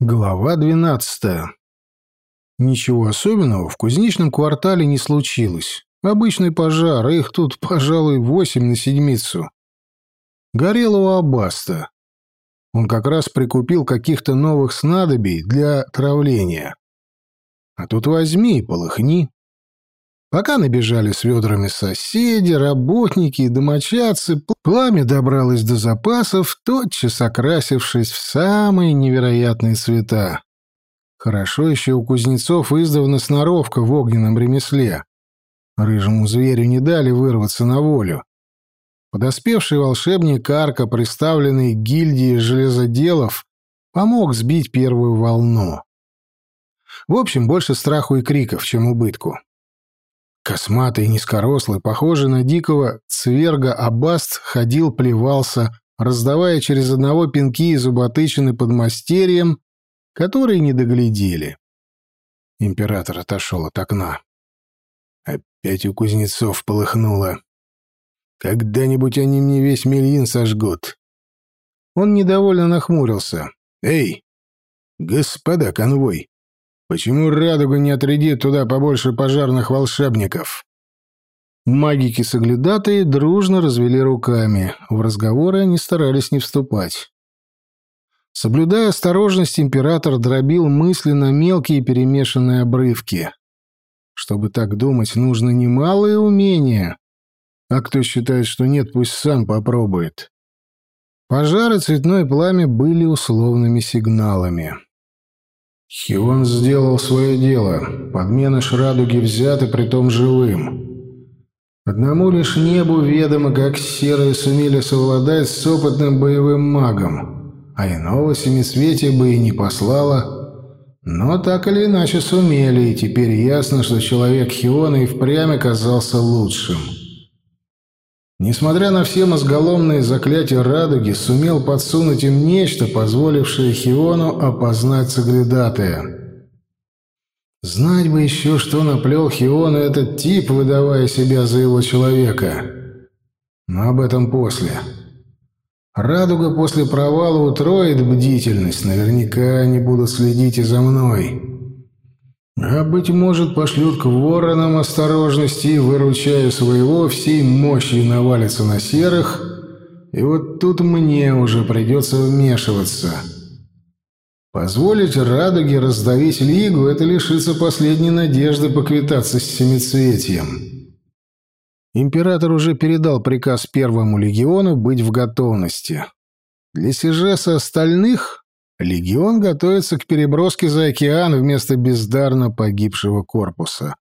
Глава 12. Ничего особенного в кузнечном квартале не случилось. Обычный пожар, их тут, пожалуй, восемь на седмицу. Горело у Абаста. Он как раз прикупил каких-то новых снадобий для травления. А тут возьми и полыхни. Пока набежали с ведрами соседи, работники и домочадцы, пламя добралось до запасов, тотчас окрасившись в самые невероятные цвета. Хорошо еще у кузнецов издавна сноровка в огненном ремесле. Рыжему зверю не дали вырваться на волю. Подоспевший волшебник Арка, представленный гильдией железоделов, помог сбить первую волну. В общем, больше страху и криков, чем убытку. Косматый низкорослый, похожий на дикого цверга Абаст, ходил, плевался, раздавая через одного пинки и зуботычины подмастерьям, которые не доглядели. Император отошел от окна. Опять у кузнецов полыхнуло. Когда-нибудь они мне весь мельин сожгут. Он недовольно нахмурился. «Эй, господа конвой, Почему радуга не отрядит туда побольше пожарных волшебников? Магики-соглядатые дружно развели руками. В разговоры они старались не вступать. Соблюдая осторожность, император дробил мысли на мелкие перемешанные обрывки. Чтобы так думать, нужно немалое умение. А кто считает, что нет, пусть сам попробует. Пожары цветное пламя были условными сигналами. Хион сделал свое дело. Подменыш радуги взяты, притом живым. Одному лишь небу ведомо, как серые сумели совладать с опытным боевым магом, а иного семисветия бы и не послала. Но так или иначе сумели, и теперь ясно, что человек Хиона и впрямь оказался лучшим. Несмотря на все мозголомные заклятия радуги, сумел подсунуть им нечто, позволившее Хиону опознать соглядатая. Знать бы еще, что наплел Хиону этот тип, выдавая себя за его человека. Но об этом после. Радуга после провала утроит бдительность, наверняка они будут следить и за мной. А, быть может, пошлют к воронам осторожности выручая своего, всей мощью навалится на серых, и вот тут мне уже придется вмешиваться. Позволить радуге раздавить лигу — это лишиться последней надежды поквитаться с семицветием. Император уже передал приказ первому легиону быть в готовности. Для сижеса остальных Легион готовится к переброске за океан вместо бездарно погибшего корпуса.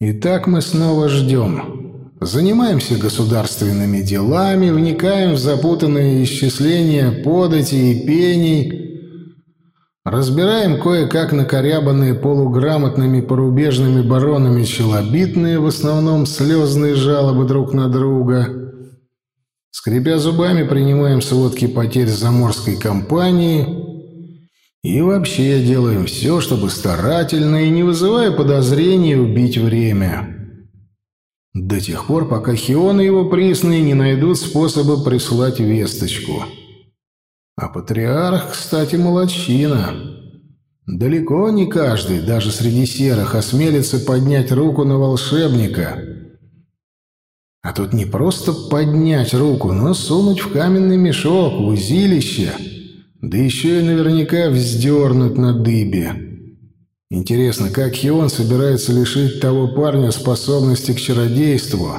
Итак, мы снова ждем. Занимаемся государственными делами, вникаем в запутанные исчисления подати и пений, разбираем кое-как накорябанные полуграмотными порубежными баронами челобитные, в основном слезные жалобы друг на друга — Скрипя зубами, принимаем сводки потерь заморской компании и вообще делаем все, чтобы старательно и не вызывая подозрений убить время. До тех пор, пока Хион и его присные не найдут способа прислать весточку. А патриарх, кстати, молодчина. Далеко не каждый, даже среди серых, осмелится поднять руку на волшебника — а тут не просто поднять руку, но сунуть в каменный мешок, в узилище, да еще и наверняка вздернуть на дыбе. Интересно, как Хион собирается лишить того парня способности к чародейству?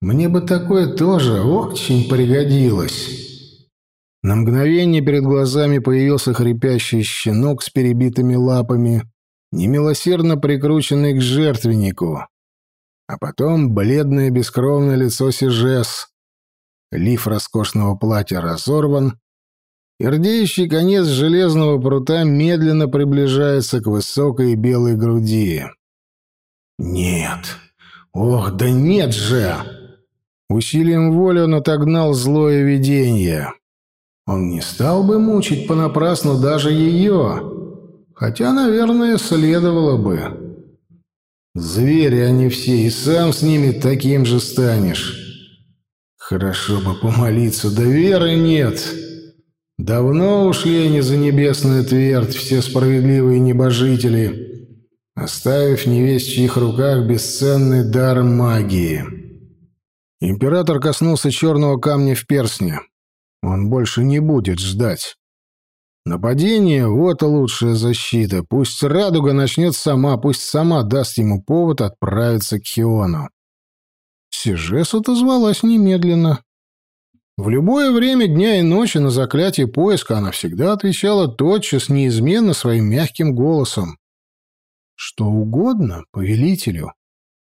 Мне бы такое тоже очень пригодилось. На мгновение перед глазами появился хрипящий щенок с перебитыми лапами, немилосердно прикрученный к жертвеннику. А потом бледное бескровное лицо Сижес. Лиф роскошного платья разорван, и рдеющий конец железного прута медленно приближается к высокой белой груди. «Нет! Ох, да нет же!» Усилием воли он отогнал злое видение. Он не стал бы мучить понапрасну даже ее, хотя, наверное, следовало бы. Звери они все, и сам с ними таким же станешь. Хорошо бы помолиться, да веры нет. Давно ушли они за небесную твердь, все справедливые небожители, оставив невесть в чьих руках бесценный дар магии. Император коснулся черного камня в персне. Он больше не будет ждать. Нападение — вот лучшая защита. Пусть радуга начнет сама, пусть сама даст ему повод отправиться к Хиону. Сижес отозвалась немедленно. В любое время дня и ночи на заклятие поиска она всегда отвечала тотчас, неизменно своим мягким голосом. «Что угодно, повелителю».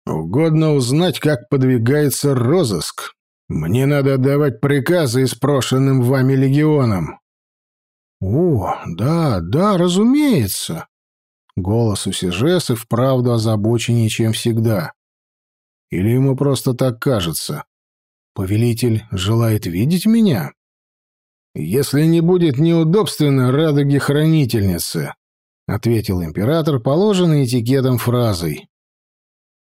«Угодно узнать, как подвигается розыск. Мне надо отдавать приказы испрошенным вами легионам». «О, да, да, разумеется». Голос у Сижесы вправду озабоченнее, чем всегда. Или ему просто так кажется? Повелитель желает видеть меня? Если не будет неудобственно радуги хранительницы, ответил император, положенный этикетом фразой.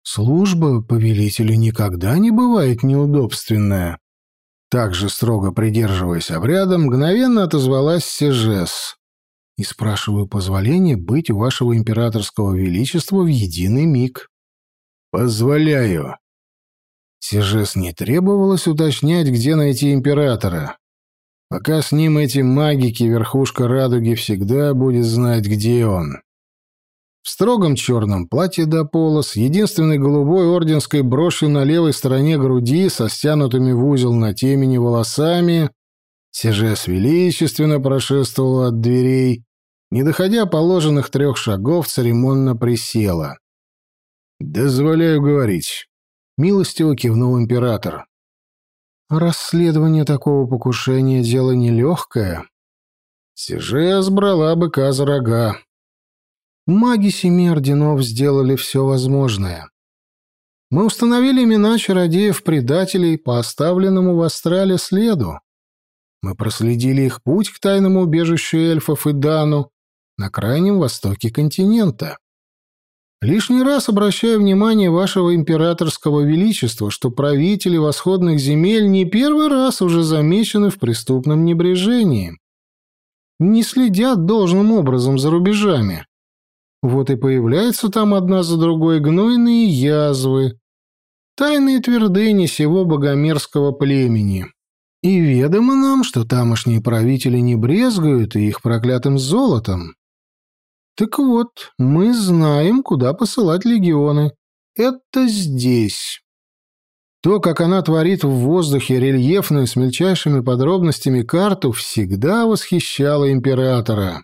Служба повелителя никогда не бывает неудобственная. Также строго придерживаясь обряда, мгновенно отозвалась Сежес. И спрашиваю позволения быть у вашего императорского величества в единый миг. «Позволяю». Сижес не требовалось уточнять, где найти императора. Пока с ним эти магики, верхушка радуги всегда будет знать, где он. В строгом черном платье до пола, с единственной голубой орденской брошью на левой стороне груди, со стянутыми в узел на темени волосами, Сижес величественно прошествовала от дверей, не доходя положенных трех шагов, церемонно присела. «Дозволяю говорить», — милостиво кивнул император. «Расследование такого покушения — дело нелегкое. Сижес брала быка за рога. Маги семи орденов сделали все возможное. Мы установили имена чародеев-предателей по оставленному в Астрале следу. Мы проследили их путь к тайному убежищу эльфов и Дану на крайнем востоке континента. Лишний раз обращаю внимание вашего императорского величества, что правители восходных земель не первый раз уже замечены в преступном небрежении. Не следят должным образом за рубежами. Вот и появляются там одна за другой гнойные язвы, тайные твердыни сего богомерзкого племени. И ведомо нам, что тамошние правители не брезгуют и их проклятым золотом. Так вот, мы знаем, куда посылать легионы. Это здесь. То, как она творит в воздухе рельефную с мельчайшими подробностями карту, всегда восхищало императора.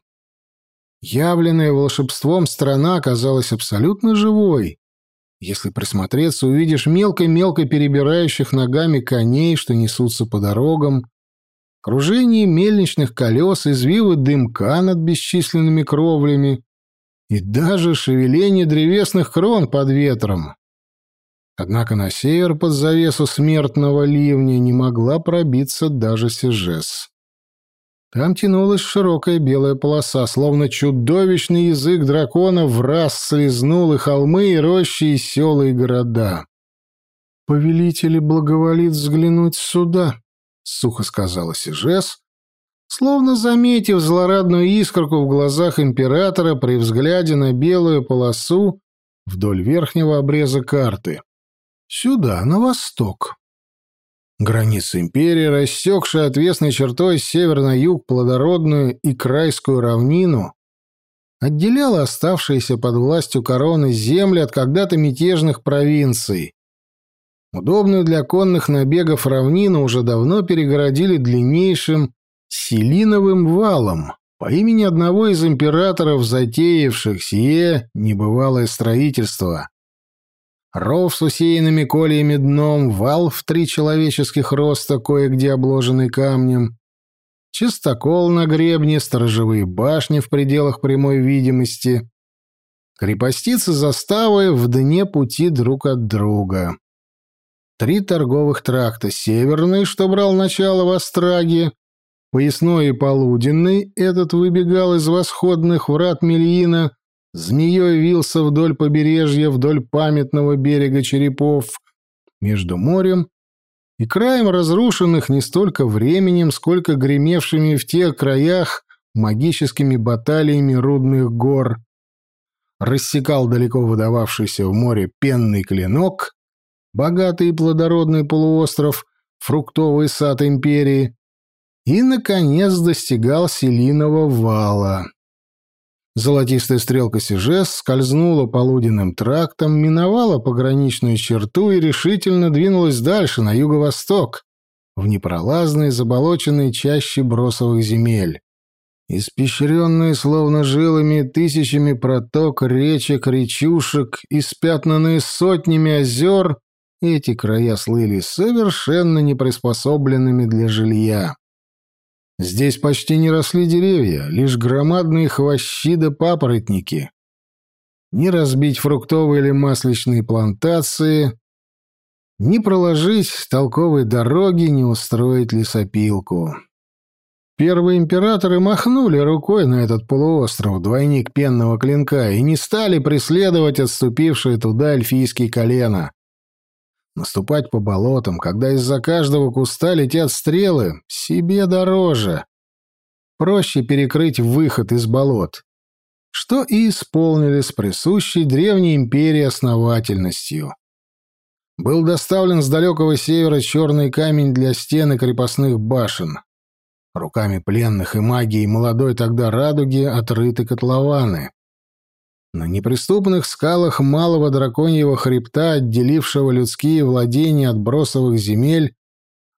Явленная волшебством страна оказалась абсолютно живой. Если присмотреться, увидишь мелко-мелко перебирающих ногами коней, что несутся по дорогам, кружение мельничных колес, извивы дымка над бесчисленными кровлями и даже шевеление древесных крон под ветром. Однако на север под завесу смертного ливня не могла пробиться даже Сижес. Там тянулась широкая белая полоса, словно чудовищный язык дракона в раз слезнул и холмы, и рощи, и села, и города. «Повелители благоволит взглянуть сюда», — сухо сказала Сижес, словно заметив злорадную искорку в глазах императора при взгляде на белую полосу вдоль верхнего обреза карты. «Сюда, на восток». Граница империи, рассекшая отвесной чертой с север на юг плодородную и крайскую равнину, отделяла оставшиеся под властью короны земли от когда-то мятежных провинций. Удобную для конных набегов равнину уже давно перегородили длиннейшим Селиновым валом по имени одного из императоров, затеявших сие небывалое строительство. Ров с усеянными кольями дном, вал в три человеческих роста, кое-где обложенный камнем, чистокол на гребне, сторожевые башни в пределах прямой видимости, крепостицы заставы в дне пути друг от друга. Три торговых тракта, северный, что брал начало в Остраге, поясной и полуденный, этот выбегал из восходных врат Мельина змеей вился вдоль побережья, вдоль памятного берега черепов, между морем и краем разрушенных не столько временем, сколько гремевшими в тех краях магическими баталиями рудных гор, рассекал далеко выдававшийся в море пенный клинок, богатый и плодородный полуостров, фруктовый сад империи, и, наконец, достигал Селиного вала. Золотистая стрелка Сижес скользнула полуденным трактом, миновала пограничную черту и решительно двинулась дальше, на юго-восток, в непролазные заболоченные чащи бросовых земель. Испещренные словно жилами тысячами проток, речек, речушек, испятнанные сотнями озер, эти края слыли совершенно неприспособленными для жилья. Здесь почти не росли деревья, лишь громадные хвощи да папоротники. Не разбить фруктовые или масличные плантации, не проложить толковой дороги, не устроить лесопилку. Первые императоры махнули рукой на этот полуостров, двойник пенного клинка, и не стали преследовать отступившие туда эльфийские колена. Наступать по болотам, когда из-за каждого куста летят стрелы, себе дороже. Проще перекрыть выход из болот. Что и исполнили с присущей древней империи основательностью. Был доставлен с далекого севера черный камень для стен и крепостных башен. Руками пленных и магией молодой тогда радуги отрыты котлованы. На неприступных скалах малого драконьего хребта, отделившего людские владения от бросовых земель,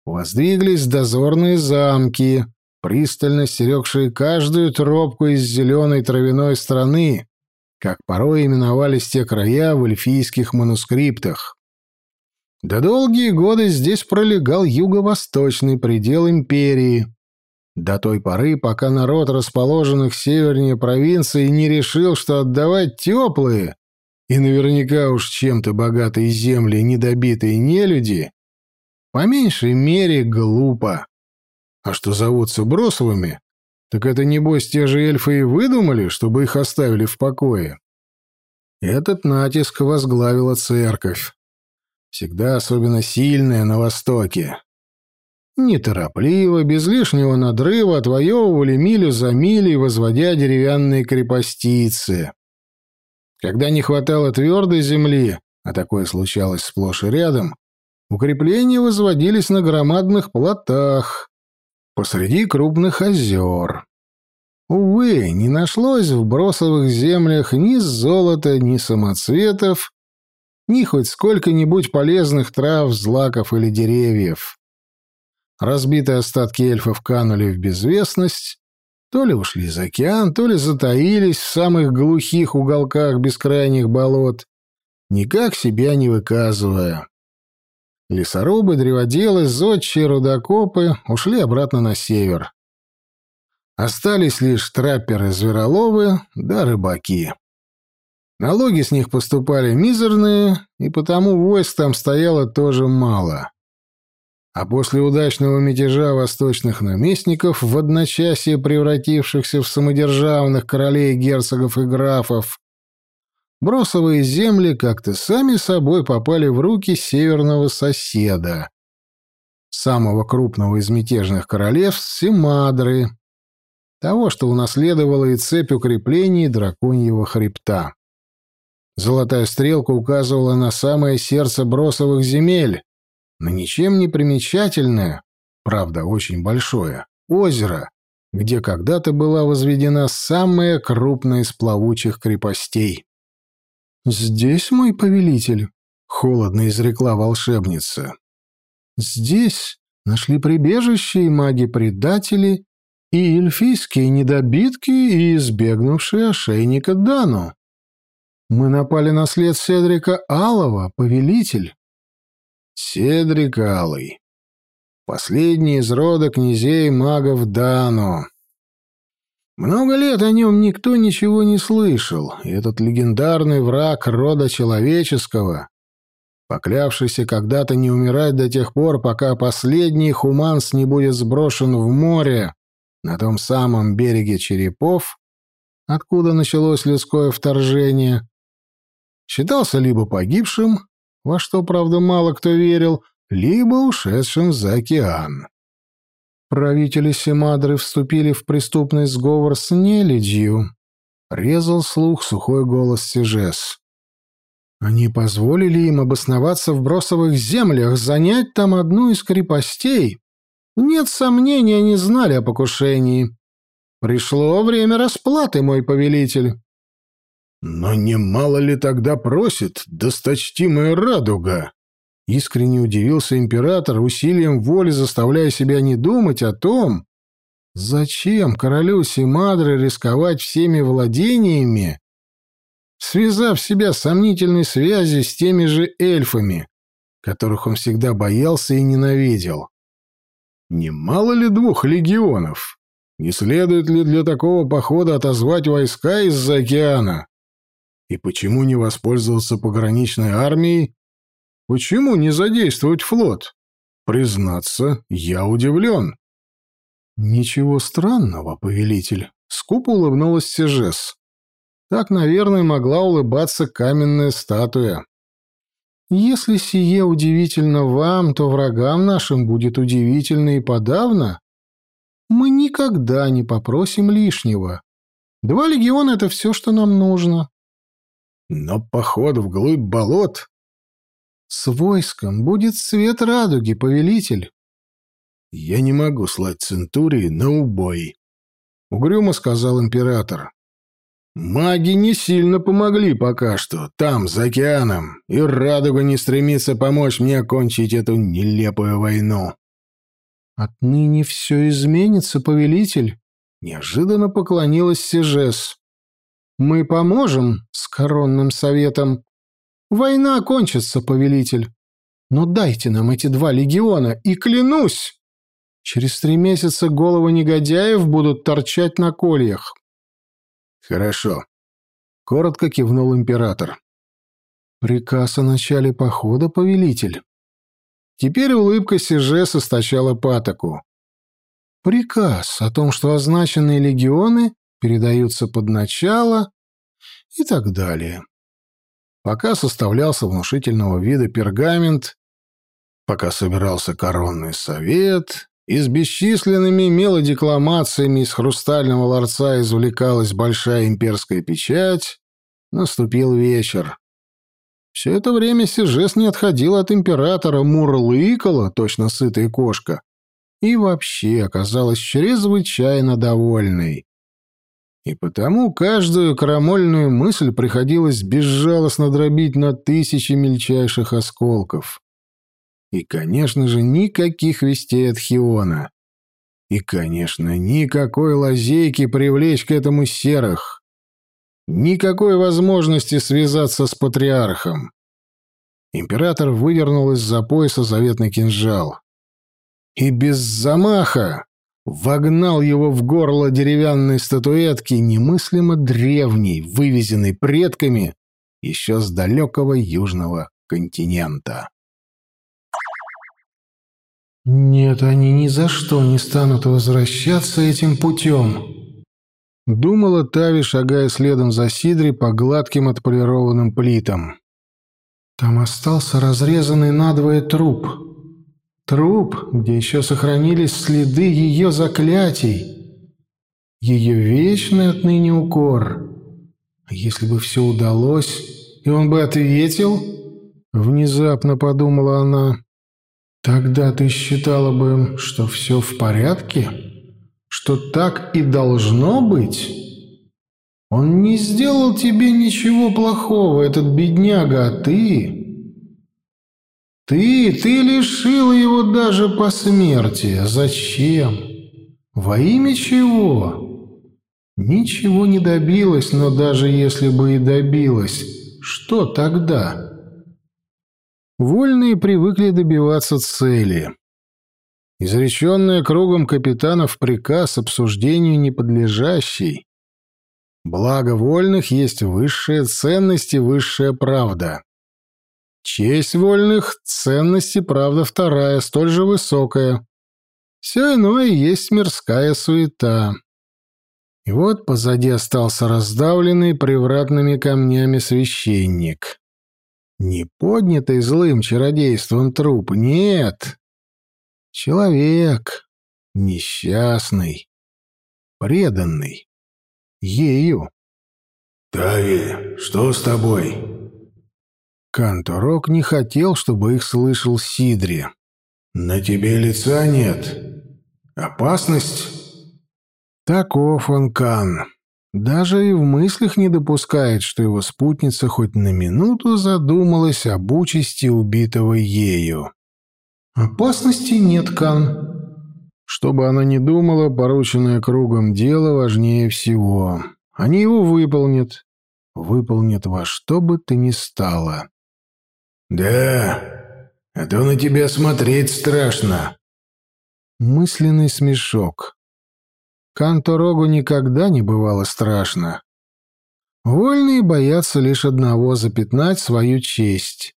воздвиглись дозорные замки, пристально стерегшие каждую тропку из зеленой травяной страны, как порой именовались те края в эльфийских манускриптах. Да долгие годы здесь пролегал юго-восточный предел империи, до той поры, пока народ расположенных севернее провинции не решил, что отдавать теплые и наверняка уж чем-то богатые земли недобитые нелюди, по меньшей мере глупо. А что зовутся бросовыми, так это небось те же эльфы и выдумали, чтобы их оставили в покое. Этот натиск возглавила церковь, всегда особенно сильная на Востоке неторопливо, без лишнего надрыва отвоевывали милю за милей, возводя деревянные крепостицы. Когда не хватало твердой земли, а такое случалось сплошь и рядом, укрепления возводились на громадных плотах посреди крупных озер. Увы, не нашлось в бросовых землях ни золота, ни самоцветов, ни хоть сколько-нибудь полезных трав, злаков или деревьев. Разбитые остатки эльфов канули в безвестность, то ли ушли за океан, то ли затаились в самых глухих уголках бескрайних болот, никак себя не выказывая. Лесорубы, древоделы, зодчие, рудокопы ушли обратно на север. Остались лишь трапперы-звероловы да рыбаки. Налоги с них поступали мизерные, и потому войск там стояло тоже мало а после удачного мятежа восточных наместников, в одночасье превратившихся в самодержавных королей, герцогов и графов, бросовые земли как-то сами собой попали в руки северного соседа, самого крупного из мятежных королевств Симадры, того, что унаследовало и цепь укреплений драконьего хребта. Золотая стрелка указывала на самое сердце бросовых земель, на ничем не примечательное, правда, очень большое, озеро, где когда-то была возведена самая крупная из плавучих крепостей. «Здесь, мой повелитель», — холодно изрекла волшебница, — «здесь нашли прибежище и маги-предатели, и эльфийские недобитки, и избегнувшие ошейника Дану. Мы напали на след Седрика Алова, повелитель. Седрик Алый. Последний из рода князей магов Дано. Много лет о нем никто ничего не слышал, и этот легендарный враг рода человеческого, поклявшийся когда-то не умирать до тех пор, пока последний хуманс не будет сброшен в море на том самом береге черепов, откуда началось людское вторжение, считался либо погибшим, во что, правда, мало кто верил, либо ушедшим за океан. Правители Семадры вступили в преступный сговор с нелюдью. Резал слух сухой голос Сижес. Они позволили им обосноваться в бросовых землях, занять там одну из крепостей. Нет сомнений, они знали о покушении. Пришло время расплаты, мой повелитель. Но немало ли тогда просит досточтимая радуга? Искренне удивился император, усилием воли заставляя себя не думать о том, зачем королю Симадры рисковать всеми владениями, связав себя сомнительной связью с теми же эльфами, которых он всегда боялся и ненавидел. Немало ли двух легионов? Не следует ли для такого похода отозвать войска из-за океана? И почему не воспользоваться пограничной армией Почему не задействовать флот? Признаться, я удивлен. Ничего странного, повелитель. Скупо улыбнулась Сежес. Так, наверное, могла улыбаться каменная статуя. Если сие удивительно вам, то врагам нашим будет удивительно и подавно. Мы никогда не попросим лишнего. Два легиона — это все, что нам нужно. Но поход вглубь болот с войском будет свет радуги, повелитель. Я не могу слать Центурии на убой, угрюмо сказал император. Маги не сильно помогли пока что, там, за океаном, и радуга не стремится помочь мне окончить эту нелепую войну. Отныне все изменится, повелитель, неожиданно поклонилась Сижес. Мы поможем с коронным советом. Война кончится, повелитель. Но дайте нам эти два легиона, и клянусь, через три месяца головы негодяев будут торчать на кольях. Хорошо. Коротко кивнул император. Приказ о начале похода, повелитель. Теперь улыбка Сиже источала патоку. Приказ о том, что означенные легионы передаются под начало и так далее пока составлялся внушительного вида пергамент, пока собирался коронный совет, и с бесчисленными мелодекламациями из хрустального ларца извлекалась большая имперская печать, наступил вечер. Все это время Сижес не отходил от императора, мурлыкала, точно сытая кошка, и вообще оказалась чрезвычайно довольной и потому каждую крамольную мысль приходилось безжалостно дробить на тысячи мельчайших осколков. И, конечно же, никаких вестей от Хиона. И, конечно, никакой лазейки привлечь к этому серых. Никакой возможности связаться с патриархом. Император выдернул из-за пояса заветный кинжал. И без замаха, вогнал его в горло деревянной статуэтки, немыслимо древней, вывезенной предками еще с далекого южного континента. «Нет, они ни за что не станут возвращаться этим путем», — думала Тави, шагая следом за Сидри по гладким отполированным плитам. «Там остался разрезанный надвое труп». Труп, где еще сохранились следы ее заклятий. Ее вечный отныне укор. А если бы все удалось, и он бы ответил? Внезапно подумала она. Тогда ты считала бы, что все в порядке? Что так и должно быть? Он не сделал тебе ничего плохого, этот бедняга, а ты... Ты, ты лишила его даже по смерти. Зачем? Во имя чего? Ничего не добилась, но даже если бы и добилась, что тогда? Вольные привыкли добиваться цели. Изреченная кругом капитанов приказ обсуждению неподлежащий. Благо вольных есть высшая ценность и высшая правда. Честь вольных, ценности, правда, вторая, столь же высокая. Все иное есть мирская суета. И вот позади остался раздавленный привратными камнями священник. Не поднятый злым чародейством труп, нет. Человек, несчастный, преданный. Ею. «Тави, что с тобой?» Канторок не хотел, чтобы их слышал Сидри. «На тебе лица нет. Опасность?» Таков он, Кан. Даже и в мыслях не допускает, что его спутница хоть на минуту задумалась об участи убитого ею. «Опасности нет, Кан». Что бы она ни думала, порученное кругом дело важнее всего. Они его выполнят. Выполнят во что бы ты ни стало. «Да, а то на тебя смотреть страшно». Мысленный смешок. Канторогу никогда не бывало страшно. Вольные боятся лишь одного — запятнать свою честь.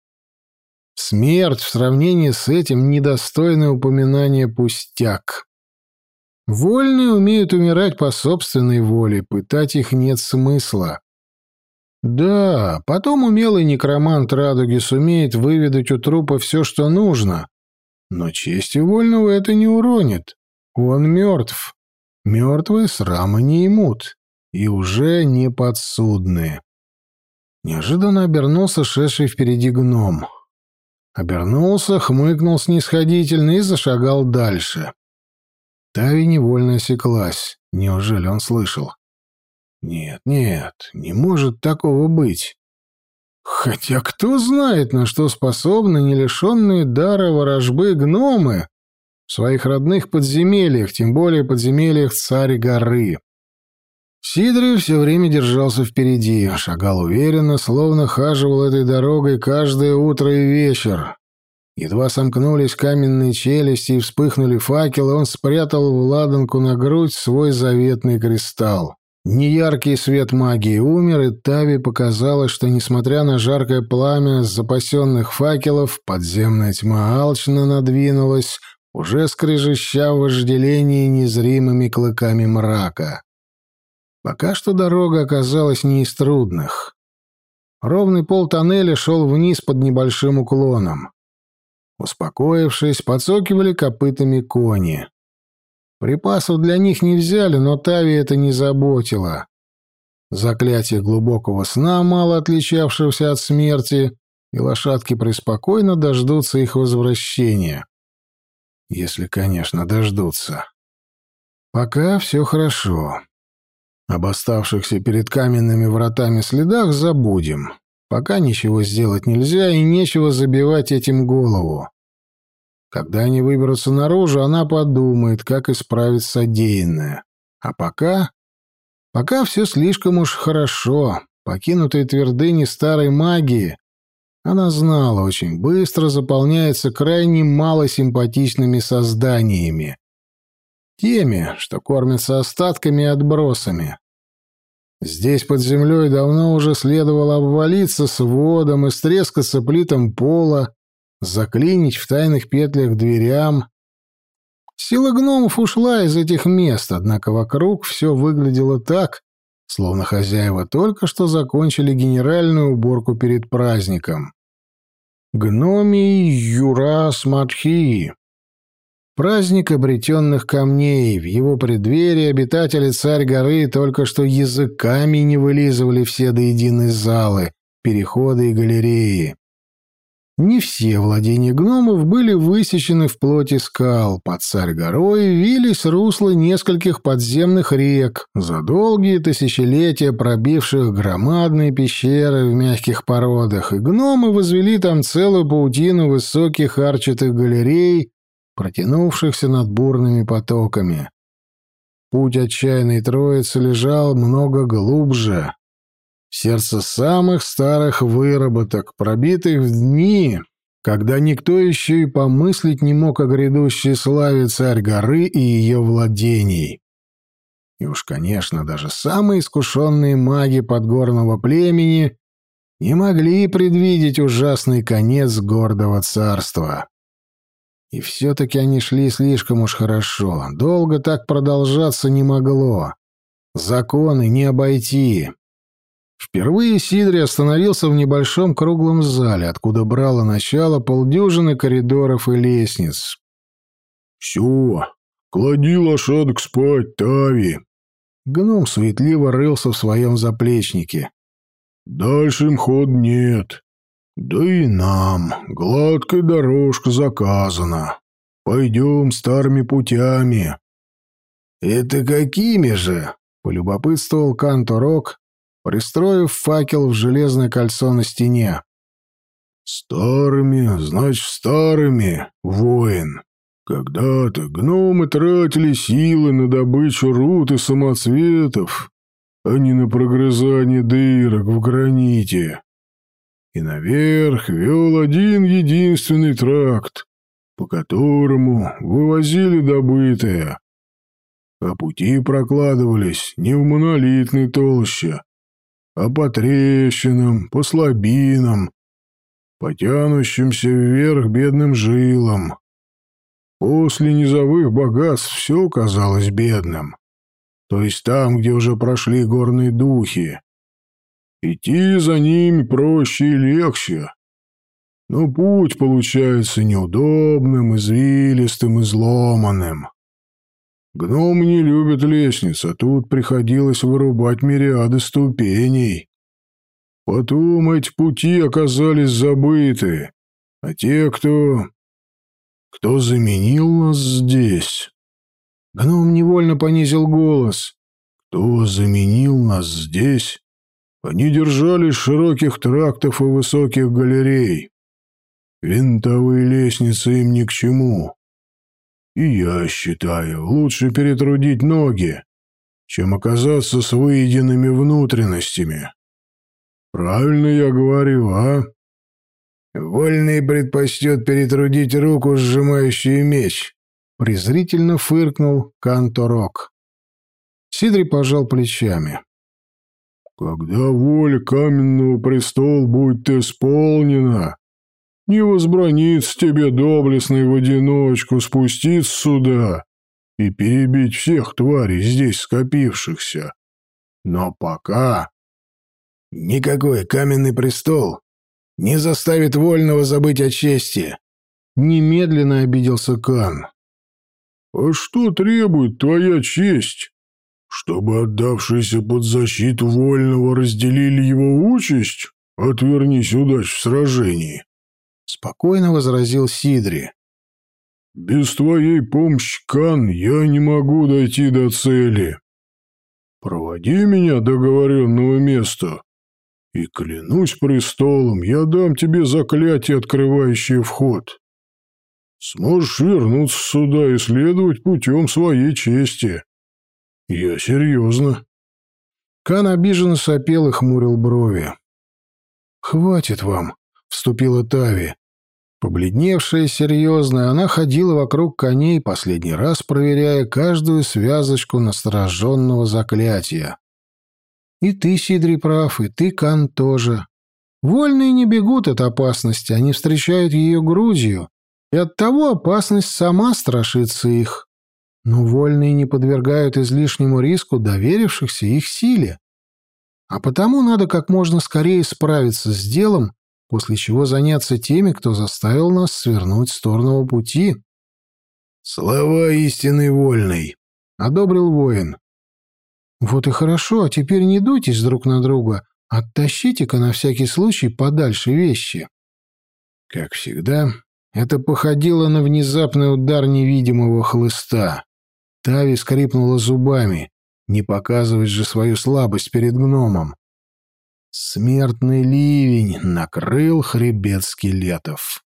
Смерть в сравнении с этим недостойное упоминание пустяк. Вольные умеют умирать по собственной воле, пытать их нет смысла. Да, потом умелый некромант радуги сумеет выведать у трупа все, что нужно. Но чести вольного это не уронит. Он мертв. Мертвые срама не имут. И уже не подсудные. Неожиданно обернулся шедший впереди гном. Обернулся, хмыкнул снисходительно и зашагал дальше. Тави невольно осеклась. Неужели он слышал? Нет, нет, не может такого быть. Хотя кто знает, на что способны не лишенные дара ворожбы гномы в своих родных подземельях, тем более подземельях царь горы. Сидри все время держался впереди, шагал уверенно, словно хаживал этой дорогой каждое утро и вечер, Едва сомкнулись каменные челюсти и вспыхнули факелы, он спрятал в ладанку на грудь свой заветный кристалл. Неяркий свет магии умер, и Тави показалось, что, несмотря на жаркое пламя запасенных факелов, подземная тьма алчно надвинулась, уже скрежеща в вожделении незримыми клыками мрака. Пока что дорога оказалась не из трудных. Ровный пол тоннеля шел вниз под небольшим уклоном. Успокоившись, подсокивали копытами кони. Припасов для них не взяли, но Тави это не заботило. Заклятие глубокого сна, мало отличавшегося от смерти, и лошадки преспокойно дождутся их возвращения. Если, конечно, дождутся. Пока все хорошо. Об оставшихся перед каменными вратами следах забудем. Пока ничего сделать нельзя и нечего забивать этим голову. Когда они выберутся наружу, она подумает, как исправить содеянное. А пока... Пока все слишком уж хорошо. Покинутые твердыни старой магии, она знала, очень быстро заполняется крайне малосимпатичными созданиями. Теми, что кормятся остатками и отбросами. Здесь под землей давно уже следовало обвалиться сводом и стрескаться плитом пола, заклинить в тайных петлях дверям. Сила гномов ушла из этих мест, однако вокруг все выглядело так, словно хозяева только что закончили генеральную уборку перед праздником. Гноми Юрас Матхи Праздник обретенных камней. В его преддверии обитатели царь горы только что языками не вылизывали все до единой залы, переходы и галереи. Не все владения гномов были высечены в плоти скал. Под царь горой вились русла нескольких подземных рек, за долгие тысячелетия пробивших громадные пещеры в мягких породах, и гномы возвели там целую паутину высоких арчатых галерей, протянувшихся над бурными потоками. Путь отчаянной троицы лежал много глубже, в сердце самых старых выработок, пробитых в дни, когда никто еще и помыслить не мог о грядущей славе царь горы и ее владений. И уж, конечно, даже самые искушенные маги подгорного племени не могли предвидеть ужасный конец гордого царства. И все-таки они шли слишком уж хорошо. Долго так продолжаться не могло. Законы не обойти. Впервые Сидри остановился в небольшом круглом зале, откуда брало начало полдюжины коридоров и лестниц. «Все, клади лошадок спать, Тави!» Гном суетливо рылся в своем заплечнике. «Дальше им ход нет. Да и нам гладкая дорожка заказана. Пойдем старыми путями». «Это какими же?» — полюбопытствовал Канторок, пристроив факел в железное кольцо на стене. «Старыми, значит, старыми, воин. Когда-то гномы тратили силы на добычу руд и самоцветов, а не на прогрызание дырок в граните. И наверх вел один единственный тракт, по которому вывозили добытое. А пути прокладывались не в монолитной толще, а по трещинам, по слабинам, по тянущимся вверх бедным жилам. После низовых богатств все казалось бедным. То есть там, где уже прошли горные духи. Идти за ними проще и легче. Но путь получается неудобным, извилистым, изломанным. Гномы не любят лестниц, а тут приходилось вырубать мириады ступеней. Потом эти пути оказались забыты, а те, кто... кто заменил нас здесь... Гном невольно понизил голос. Кто заменил нас здесь? Они держались широких трактов и высоких галерей. Винтовые лестницы им ни к чему. И я считаю, лучше перетрудить ноги, чем оказаться с выеденными внутренностями. Правильно я говорю, а? Вольный предпочтет перетрудить руку, сжимающую меч, презрительно фыркнул Канторок. Сидри пожал плечами. Когда воля каменного престола будет исполнена, не возбранится тебе доблестный в одиночку спуститься сюда и перебить всех тварей здесь скопившихся. Но пока... Никакой каменный престол не заставит вольного забыть о чести. Немедленно обиделся Кан. А что требует твоя честь? Чтобы отдавшиеся под защиту вольного разделили его участь? Отвернись удач в сражении. Спокойно возразил Сидри. Без твоей помощи, Кан, я не могу дойти до цели. Проводи меня до договоренного места, и клянусь престолом, я дам тебе заклятие, открывающее вход. Сможешь вернуться сюда и следовать путем своей чести. Я серьезно. Кан обиженно сопел и хмурил брови. «Хватит вам», — вступила Тави. Побледневшая и серьезная, она ходила вокруг коней, последний раз проверяя каждую связочку настороженного заклятия. «И ты, Сидри, прав, и ты, Кан, тоже. Вольные не бегут от опасности, они встречают ее грудью, и оттого опасность сама страшится их. Но вольные не подвергают излишнему риску доверившихся их силе. А потому надо как можно скорее справиться с делом после чего заняться теми, кто заставил нас свернуть с торного пути. «Слова истины вольной», — одобрил воин. «Вот и хорошо, а теперь не дуйтесь друг на друга, оттащите-ка на всякий случай подальше вещи». Как всегда, это походило на внезапный удар невидимого хлыста. Тави скрипнула зубами, не показывать же свою слабость перед гномом. Смертный ливень накрыл хребет скелетов.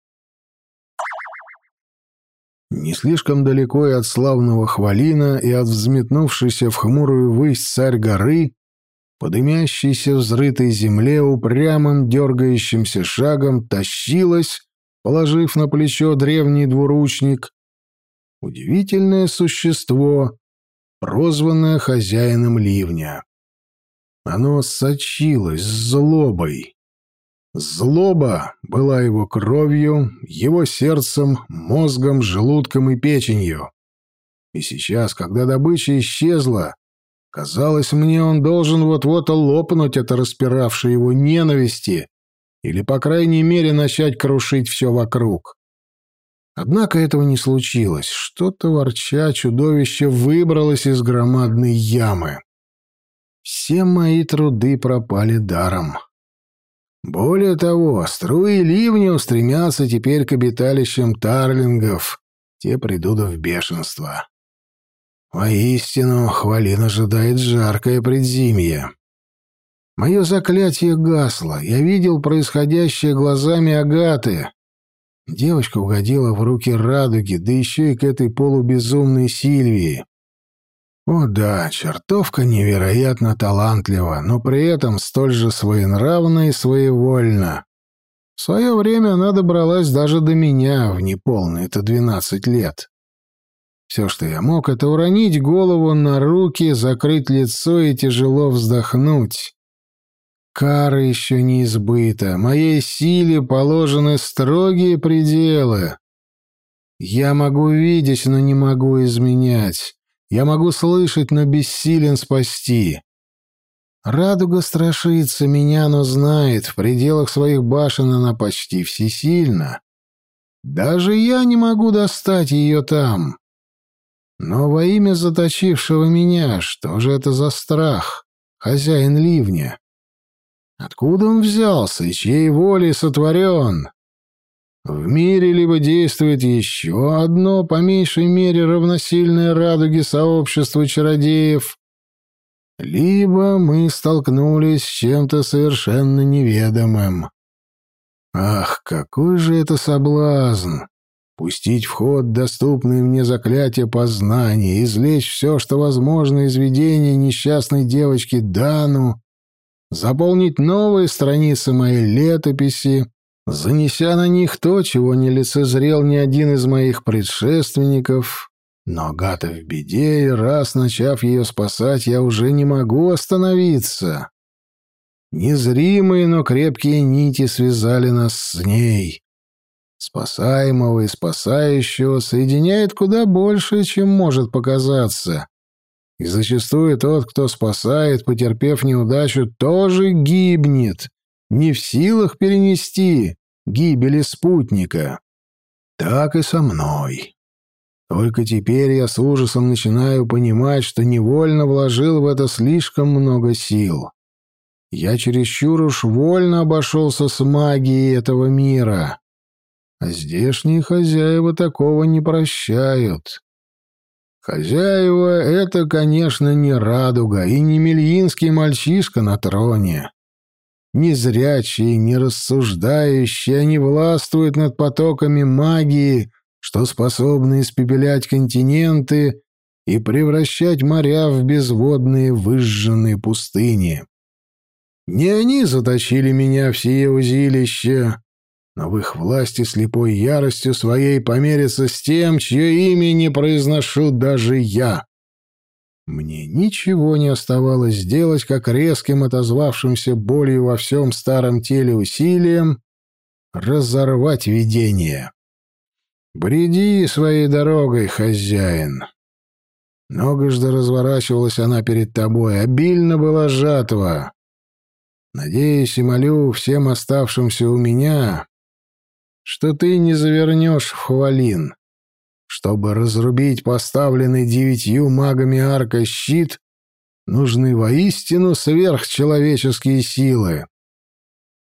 Не слишком далеко и от славного Хвалина, и от взметнувшейся в хмурую высь царь горы, подымящейся взрытой земле упрямым дергающимся шагом тащилась, положив на плечо древний двуручник, удивительное существо, прозванное хозяином ливня. Оно сочилось злобой. Злоба была его кровью, его сердцем, мозгом, желудком и печенью. И сейчас, когда добыча исчезла, Казалось мне, он должен вот-вот лопнуть от распиравшей его ненависти или, по крайней мере, начать крушить все вокруг. Однако этого не случилось. Что-то ворча чудовище выбралось из громадной ямы. Все мои труды пропали даром. Более того, струи ливня устремятся теперь к обиталищам тарлингов. Те придут в бешенство. Воистину, Хвалин ожидает жаркое предзимье. Мое заклятие гасло. Я видел происходящее глазами Агаты. Девочка угодила в руки радуги, да еще и к этой полубезумной Сильвии. О да, чертовка невероятно талантлива, но при этом столь же своенравна и своевольна. В свое время она добралась даже до меня в неполные-то двенадцать лет. Все, что я мог, это уронить голову на руки, закрыть лицо и тяжело вздохнуть. Кара еще не избыта, моей силе положены строгие пределы. Я могу видеть, но не могу изменять. Я могу слышать, но бессилен спасти. Радуга страшится меня, но знает, в пределах своих башен она почти всесильна. Даже я не могу достать ее там. Но во имя заточившего меня, что же это за страх, хозяин ливня? Откуда он взялся и чьей волей сотворен? В мире либо действует еще одно, по меньшей мере, равносильное радуге сообщества чародеев, либо мы столкнулись с чем-то совершенно неведомым. Ах, какой же это соблазн! пустить в ход доступные мне заклятия познания, извлечь все, что возможно из видения несчастной девочки Дану, заполнить новые страницы моей летописи, занеся на них то, чего не лицезрел ни один из моих предшественников. Но Гата в беде, и раз начав ее спасать, я уже не могу остановиться. Незримые, но крепкие нити связали нас с ней. Спасаемого и спасающего соединяет куда больше, чем может показаться. И зачастую тот, кто спасает, потерпев неудачу, тоже гибнет, не в силах перенести гибели спутника. Так и со мной. Только теперь я с ужасом начинаю понимать, что невольно вложил в это слишком много сил. Я чересчур уж вольно обошелся с магией этого мира. А здешние хозяева такого не прощают. Хозяева — это, конечно, не радуга и не мельинский мальчишка на троне. Не зрячие, не рассуждающие, они властвуют над потоками магии, что способны испепелять континенты и превращать моря в безводные выжженные пустыни. Не они заточили меня в сие узилище, но в их власти слепой яростью своей помериться с тем, чье имя не произношу даже я. Мне ничего не оставалось сделать, как резким отозвавшимся болью во всем старом теле усилием разорвать видение. «Бреди своей дорогой, хозяин!» Многожды разворачивалась она перед тобой, обильно была жатва. Надеюсь и молю всем оставшимся у меня, что ты не завернешь в хвалин. Чтобы разрубить поставленный девятью магами арка щит, нужны воистину сверхчеловеческие силы.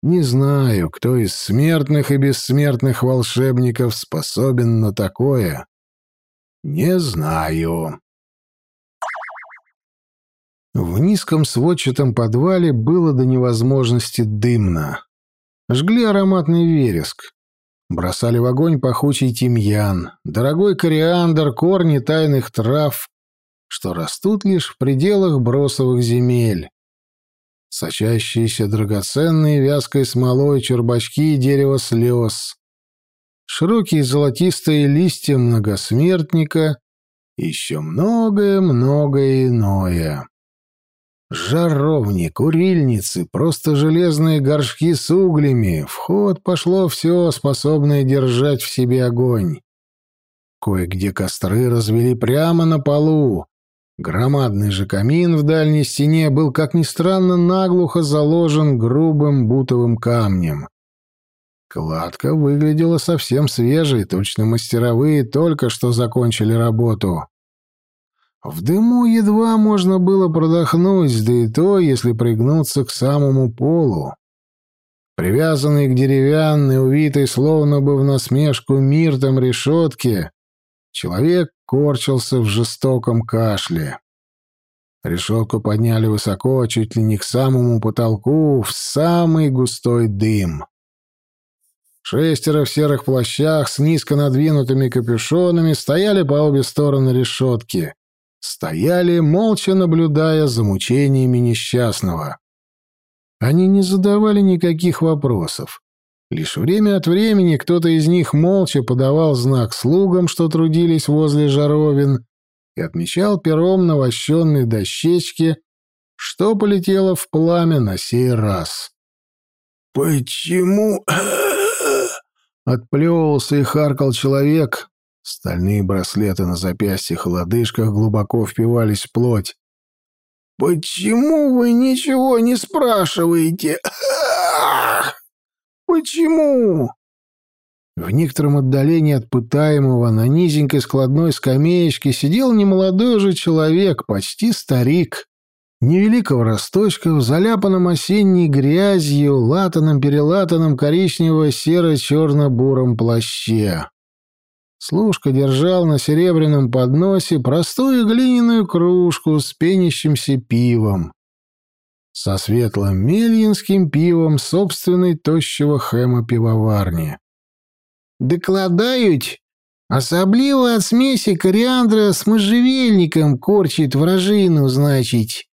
Не знаю, кто из смертных и бессмертных волшебников способен на такое. Не знаю. В низком сводчатом подвале было до невозможности дымно. Жгли ароматный вереск. Бросали в огонь пахучий тимьян, дорогой кориандр, корни тайных трав, что растут лишь в пределах бросовых земель. Сочащиеся драгоценные вязкой смолой чербачки и дерево слез. Широкие золотистые листья многосмертника, еще многое-многое иное. Жаровни, курильницы, просто железные горшки с углями. В ход пошло все, способное держать в себе огонь. Кое-где костры развели прямо на полу. Громадный же камин в дальней стене был, как ни странно, наглухо заложен грубым бутовым камнем. Кладка выглядела совсем свежей, точно мастеровые только что закончили работу. В дыму едва можно было продохнуть, да и то, если пригнуться к самому полу. Привязанный к деревянной, увитой словно бы в насмешку миртом решетке, человек корчился в жестоком кашле. Решетку подняли высоко, чуть ли не к самому потолку, в самый густой дым. Шестеро в серых плащах с низко надвинутыми капюшонами стояли по обе стороны решетки. Стояли, молча наблюдая за мучениями несчастного. Они не задавали никаких вопросов. Лишь время от времени кто-то из них молча подавал знак слугам, что трудились возле жаровин, и отмечал пером на вощенной дощечке, что полетело в пламя на сей раз. «Почему Отплевывался и харкал человек. Стальные браслеты на запястьях и лодыжках глубоко впивались в плоть. «Почему вы ничего не спрашиваете? Почему?» В некотором отдалении от пытаемого на низенькой складной скамеечке сидел немолодой же человек, почти старик невеликого росточка в заляпанном осенней грязью, латаном-перелатанном коричнево-серо-черно-буром плаще. Служка держал на серебряном подносе простую глиняную кружку с пенящимся пивом. Со светлым мельинским пивом собственной тощего хэма пивоварни. «Докладают, особливо от смеси кориандра с можжевельником корчит вражину, значит»,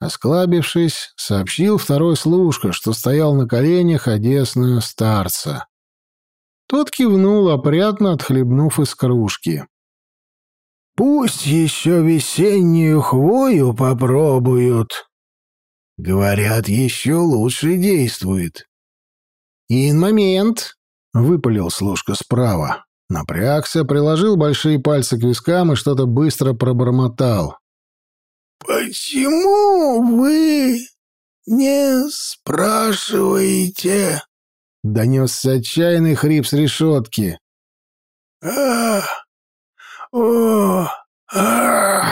Осклабившись, сообщил второй служка, что стоял на коленях одесную старца. Тот кивнул, опрятно отхлебнув из кружки. «Пусть еще весеннюю хвою попробуют. Говорят, еще лучше действует». «Ин момент!» — выпалил служка справа. Напрягся, приложил большие пальцы к вискам и что-то быстро пробормотал. «Почему вы не спрашиваете?» — донесся отчаянный хрип с решетки. «А, о, а,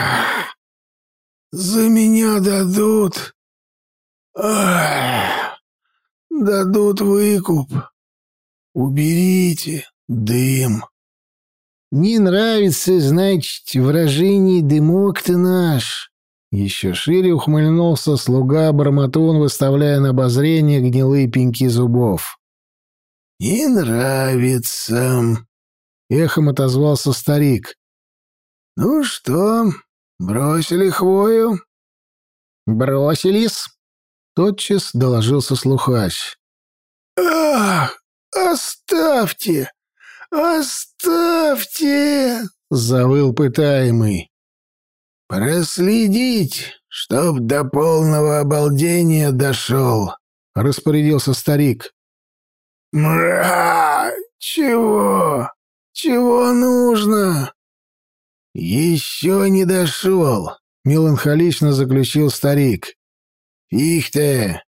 за меня дадут, а, дадут выкуп. Уберите дым». «Не нравится, значит, выражение «дымок-то наш». Еще шире ухмыльнулся слуга Барматун, выставляя на обозрение гнилые пеньки зубов. «Не нравится», — эхом отозвался старик. «Ну что, бросили хвою?» «Бросились», — тотчас доложился слухач. «Ах, оставьте! Оставьте!» — завыл пытаемый. «Проследить, чтоб до полного обалдения дошел», — распорядился старик. «Мра! Чего? Чего нужно?» «Еще не дошел», — меланхолично заключил старик. «Их ты!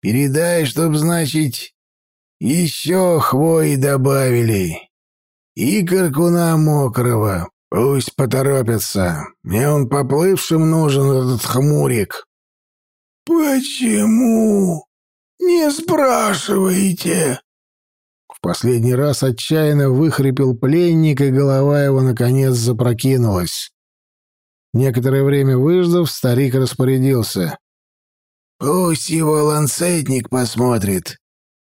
Передай, чтоб, значит, еще хвои добавили. И каркуна мокрого, Пусть поторопятся. Мне он поплывшим нужен, этот хмурик. Почему? Не спрашивайте. В последний раз отчаянно выхрипел пленник, и голова его, наконец, запрокинулась. Некоторое время выждав, старик распорядился. «Пусть его ланцетник посмотрит.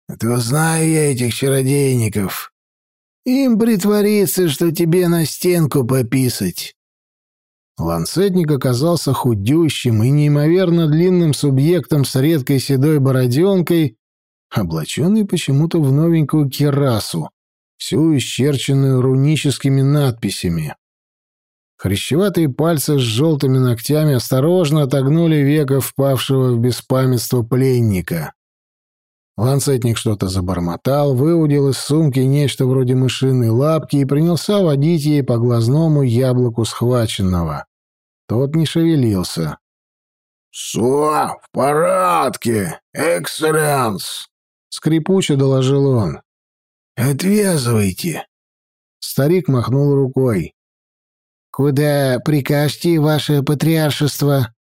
А то знаю я этих чародейников. Им притвориться, что тебе на стенку пописать. Ланцетник оказался худющим и неимоверно длинным субъектом с редкой седой бороденкой, облаченный почему-то в новенькую керасу, всю исчерченную руническими надписями. Хрящеватые пальцы с желтыми ногтями осторожно отогнули века впавшего в беспамятство пленника. Ланцетник что-то забормотал, выудил из сумки нечто вроде мышиной лапки и принялся водить ей по глазному яблоку схваченного. Тот не шевелился. «Все в порядке, экселленс!» — скрипуче доложил он. «Отвязывайте!» Старик махнул рукой. «Куда прикажете, ваше патриаршество?»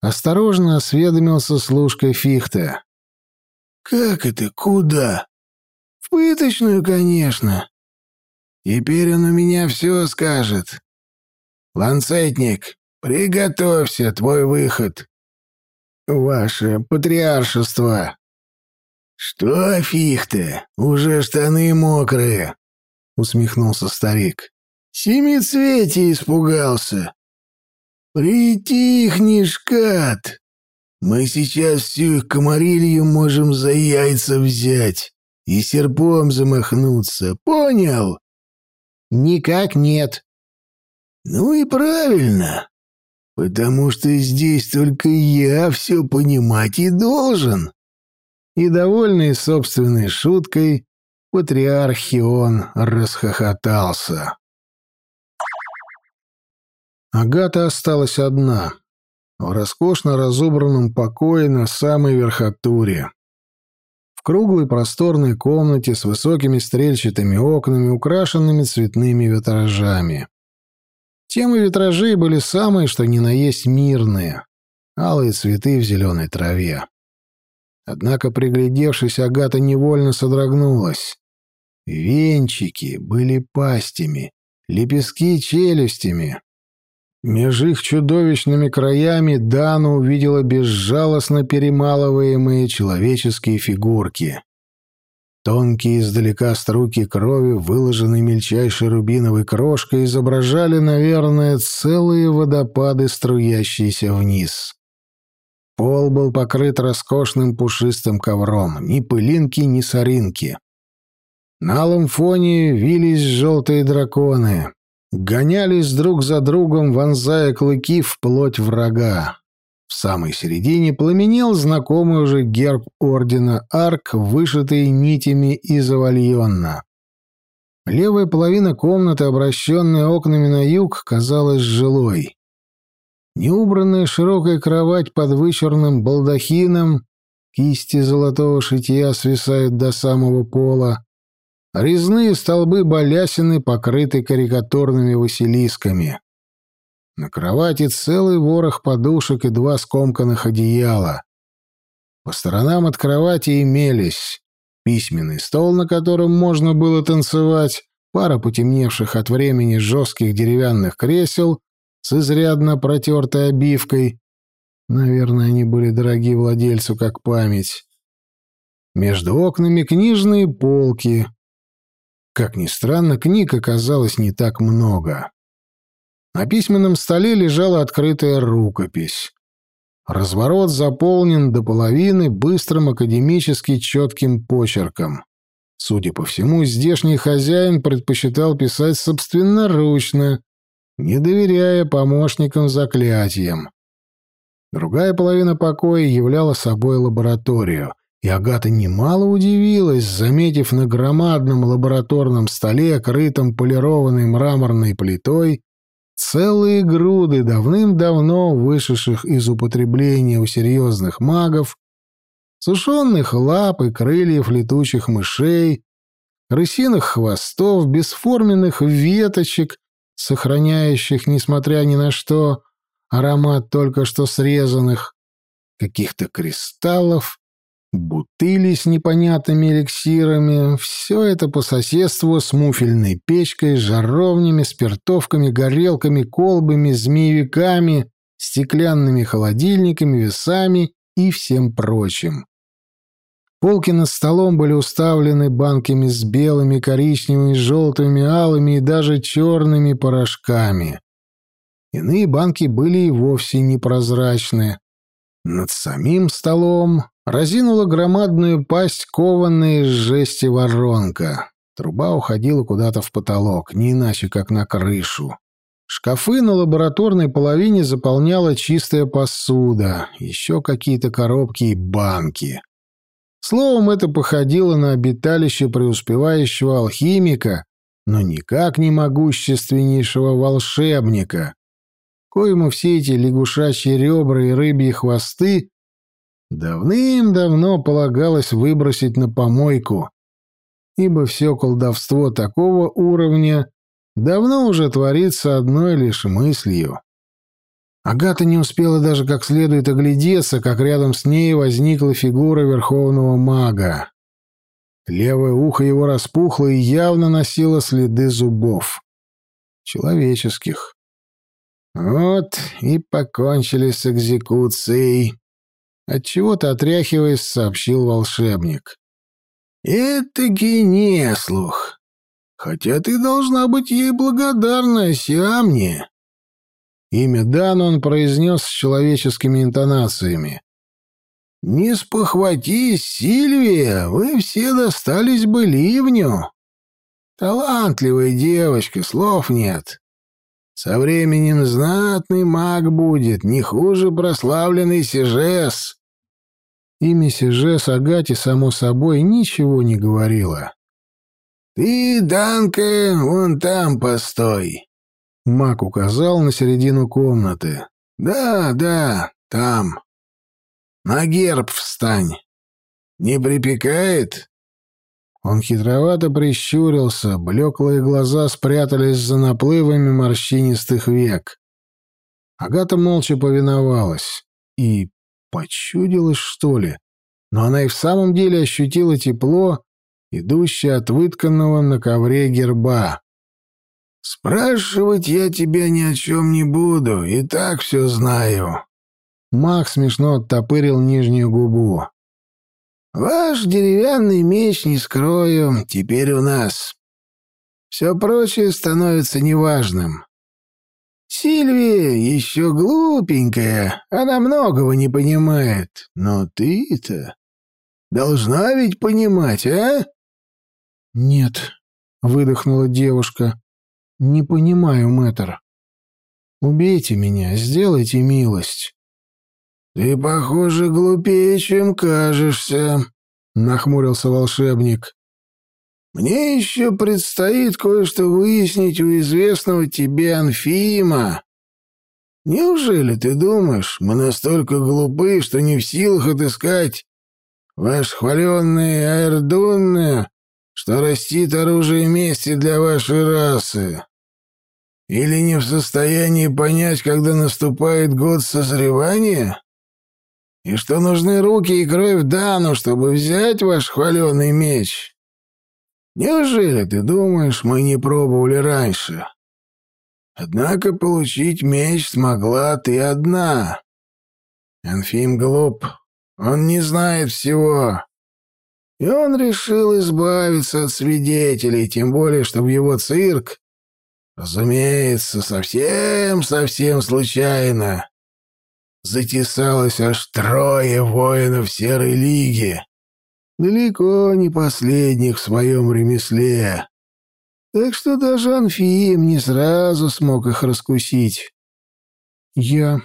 Осторожно осведомился служкой Фихта. «Как это куда?» «В пыточную, конечно. Теперь он у меня все скажет. Ланцетник, приготовься, твой выход». «Ваше патриаршество!» «Что, Фихте, уже штаны мокрые?» — усмехнулся старик. «Семицветие испугался. Притихни, шкат. Мы сейчас всю их комарилью можем за яйца взять и серпом замахнуться, понял?» «Никак нет». «Ну и правильно, потому что здесь только я все понимать и должен». И, довольный собственной шуткой, патриарх Хион расхохотался. Агата осталась одна, в роскошно разобранном покое на самой верхотуре. В круглой просторной комнате с высокими стрельчатыми окнами, украшенными цветными витражами. Темы витражей были самые, что ни на есть мирные, алые цветы в зеленой траве. Однако, приглядевшись, Агата невольно содрогнулась. Венчики были пастями, лепестки челюстями. Меж их чудовищными краями Дана увидела безжалостно перемалываемые человеческие фигурки. Тонкие издалека струки крови, выложенные мельчайшей рубиновой крошкой, изображали, наверное, целые водопады, струящиеся вниз. Пол был покрыт роскошным пушистым ковром, ни пылинки, ни соринки. На алом фоне вились желтые драконы, гонялись друг за другом, вонзая клыки в плоть врага. В самой середине пламенел знакомый уже герб ордена арк, вышитый нитями из авальонна. Левая половина комнаты, обращенная окнами на юг, казалась жилой. Неубранная широкая кровать под вычурным балдахином, кисти золотого шитья свисают до самого пола, резные столбы балясины покрыты карикатурными василисками. На кровати целый ворох подушек и два скомканных одеяла. По сторонам от кровати имелись письменный стол, на котором можно было танцевать, пара потемневших от времени жестких деревянных кресел с изрядно протертой обивкой. Наверное, они были дороги владельцу как память. Между окнами книжные полки. Как ни странно, книг оказалось не так много. На письменном столе лежала открытая рукопись. Разворот заполнен до половины быстрым академически четким почерком. Судя по всему, здешний хозяин предпочитал писать собственноручно, не доверяя помощникам заклятиям. Другая половина покоя являла собой лабораторию, и Агата немало удивилась, заметив на громадном лабораторном столе, крытом полированной мраморной плитой, целые груды давным-давно вышедших из употребления у серьезных магов, сушеных лап и крыльев летучих мышей, крысиных хвостов, бесформенных веточек, сохраняющих, несмотря ни на что, аромат только что срезанных, каких-то кристаллов, бутыли с непонятными эликсирами, все это по соседству с муфельной печкой, жаровнями, спиртовками, горелками, колбами, змеевиками, стеклянными холодильниками, весами и всем прочим. Полки над столом были уставлены банками с белыми, коричневыми, желтыми, алыми и даже черными порошками. Иные банки были и вовсе непрозрачны. Над самим столом разинула громадную пасть кованная из жести воронка. Труба уходила куда-то в потолок, не иначе, как на крышу. Шкафы на лабораторной половине заполняла чистая посуда, еще какие-то коробки и банки. Словом, это походило на обиталище преуспевающего алхимика, но никак не могущественнейшего волшебника. коему все эти лягушачьи ребра и рыбьи хвосты давным-давно полагалось выбросить на помойку, ибо все колдовство такого уровня давно уже творится одной лишь мыслью. Агата не успела даже как следует оглядеться, как рядом с ней возникла фигура верховного мага. Левое ухо его распухло и явно носило следы зубов. Человеческих. Вот и покончили с экзекуцией. Отчего-то отряхиваясь, сообщил волшебник. «Это не слух. Хотя ты должна быть ей благодарна, Сиамне». Имя Дан он произнес с человеческими интонациями. «Не спохватись, Сильвия, вы все достались бы ливню. Талантливая девочка, слов нет. Со временем знатный маг будет, не хуже прославленный Сижес». Имя Сижес Агате, само собой, ничего не говорило. «Ты, Данка, вон там постой!» Мак указал на середину комнаты. «Да, да, там. На герб встань. Не припекает?» Он хитровато прищурился, блеклые глаза спрятались за наплывами морщинистых век. Агата молча повиновалась. И почудилась, что ли? Но она и в самом деле ощутила тепло, идущее от вытканного на ковре герба. «Спрашивать я тебя ни о чем не буду, и так все знаю». Мах смешно оттопырил нижнюю губу. «Ваш деревянный меч не скрою, теперь у нас. Все прочее становится неважным. Сильвия еще глупенькая, она многого не понимает, но ты-то должна ведь понимать, а?» «Нет», — выдохнула девушка. «Не понимаю, мэтр. Убейте меня, сделайте милость». «Ты, похоже, глупее, чем кажешься», — нахмурился волшебник. «Мне еще предстоит кое-что выяснить у известного тебе Анфима. Неужели ты думаешь, мы настолько глупы, что не в силах отыскать ваш хваленный Аэрдунны что растит оружие мести для вашей расы? Или не в состоянии понять, когда наступает год созревания? И что нужны руки и кровь Дану, чтобы взять ваш хваленый меч? Неужели ты думаешь, мы не пробовали раньше? Однако получить меч смогла ты одна. Анфим глуп, он не знает всего. И он решил избавиться от свидетелей, тем более, что в его цирк, разумеется, совсем-совсем случайно, затесалось аж трое воинов Серой Лиги, далеко не последних в своем ремесле. Так что даже Анфим не сразу смог их раскусить. «Я...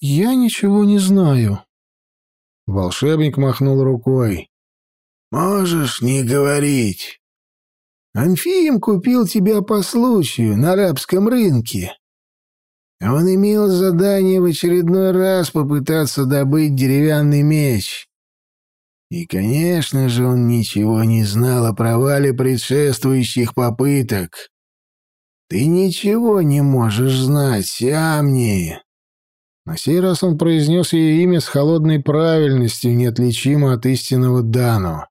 я ничего не знаю». Волшебник махнул рукой. «Можешь не говорить. Анфим купил тебя по случаю на арабском рынке. Он имел задание в очередной раз попытаться добыть деревянный меч. И, конечно же, он ничего не знал о провале предшествующих попыток. Ты ничего не можешь знать, Сиамни. На сей раз он произнес ее имя с холодной правильностью, неотличимо от истинного Дану.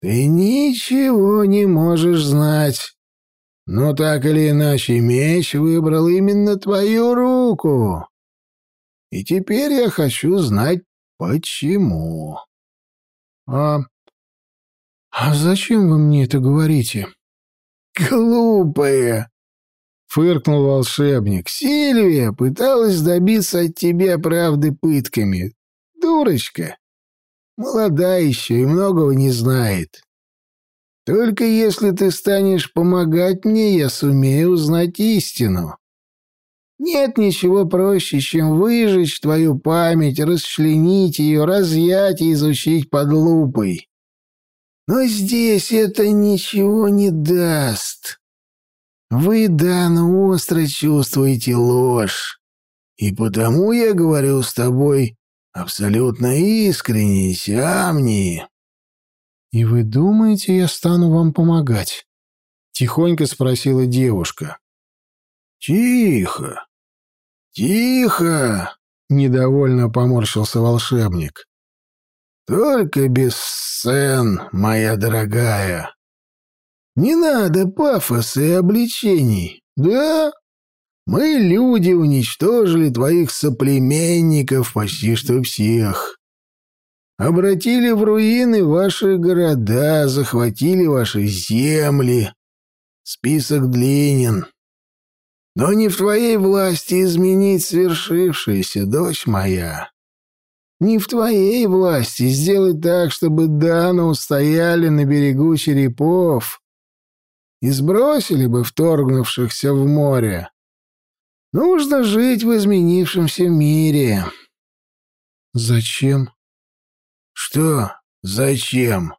Ты ничего не можешь знать. Но так или иначе меч выбрал именно твою руку. И теперь я хочу знать, почему. А... А зачем вы мне это говорите? Глупая! Фыркнул волшебник. Сильвия пыталась добиться от тебя правды пытками. Дурочка! Молода еще и многого не знает. Только если ты станешь помогать мне, я сумею узнать истину. Нет ничего проще, чем выжечь твою память, расчленить ее, разъять и изучить под лупой. Но здесь это ничего не даст. Вы, Дан, остро чувствуете ложь. И потому я говорю с тобой абсолютно искренне, Сиамни. «И вы думаете, я стану вам помогать?» — тихонько спросила девушка. «Тихо! Тихо!» — недовольно поморщился волшебник. «Только без сцен, моя дорогая. Не надо пафоса и обличений, да? Мы, люди, уничтожили твоих соплеменников почти что всех. Обратили в руины ваши города, захватили ваши земли. Список длинен. Но не в твоей власти изменить свершившееся, дочь моя. Не в твоей власти сделать так, чтобы Дану устояли на берегу черепов и сбросили бы вторгнувшихся в море. Нужно жить в изменившемся мире. Зачем? Что зачем?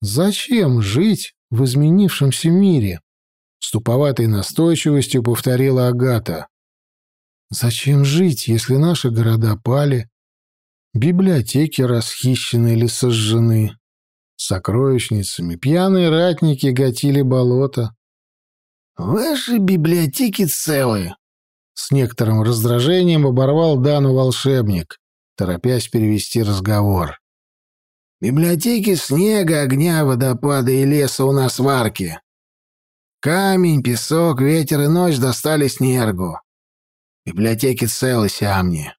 Зачем жить в изменившемся мире? С туповатой настойчивостью повторила Агата. Зачем жить, если наши города пали, библиотеки расхищены или сожжены, сокровищницами пьяные ратники гатили болото? Ваши библиотеки целые. С некоторым раздражением оборвал Дану волшебник, торопясь перевести разговор. Библиотеки снега, огня, водопада и леса у нас в арке. Камень, песок, ветер и ночь достали снергу. Библиотеки целы, Сиамни.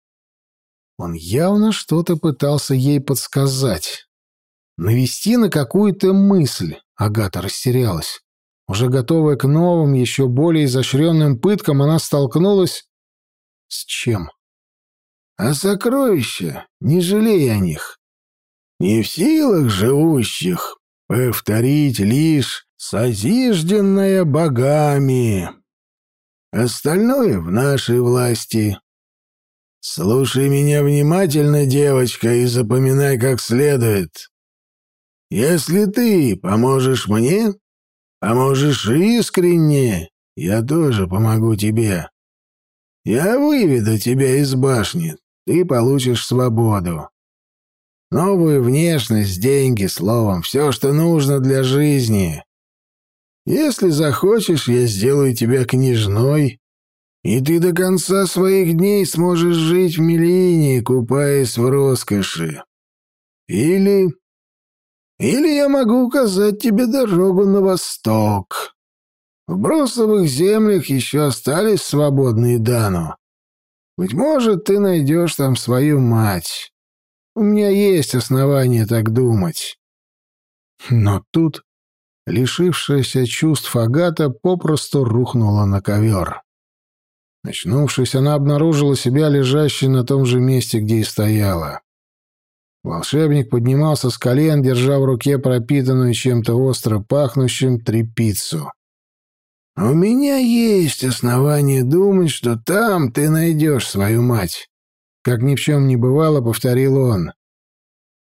Он явно что-то пытался ей подсказать. Навести на какую-то мысль. Агата растерялась. Уже готовая к новым, еще более изощренным пыткам, она столкнулась... С чем? А сокровища, не жалей о них. Не в силах живущих повторить лишь созижденная богами. Остальное в нашей власти. Слушай меня внимательно, девочка, и запоминай как следует. Если ты поможешь мне, поможешь искренне, я тоже помогу тебе. Я выведу тебя из башни, ты получишь свободу. Новую внешность, деньги, словом, все, что нужно для жизни. Если захочешь, я сделаю тебя княжной, и ты до конца своих дней сможешь жить в Мелине, купаясь в роскоши. Или... Или я могу указать тебе дорогу на восток. В бросовых землях еще остались свободные Дану. Быть может, ты найдешь там свою мать. У меня есть основания так думать. Но тут лишившаяся чувств Агата попросту рухнула на ковер. Очнувшись, она обнаружила себя лежащей на том же месте, где и стояла. Волшебник поднимался с колен, держа в руке пропитанную чем-то остро пахнущим трепицу. «У меня есть основания думать, что там ты найдешь свою мать», — как ни в чем не бывало, повторил он.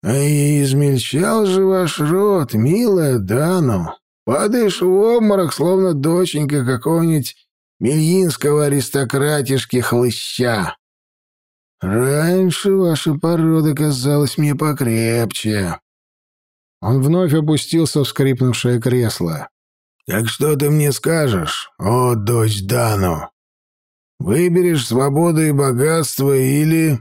А и измельчал же ваш род, милая Дану. Падаешь в обморок, словно доченька какого-нибудь мельинского аристократишки хлыща. Раньше ваша порода казалась мне покрепче. Он вновь опустился в скрипнувшее кресло. «Так что ты мне скажешь, о, дочь Дану? Выберешь свободу и богатство или...»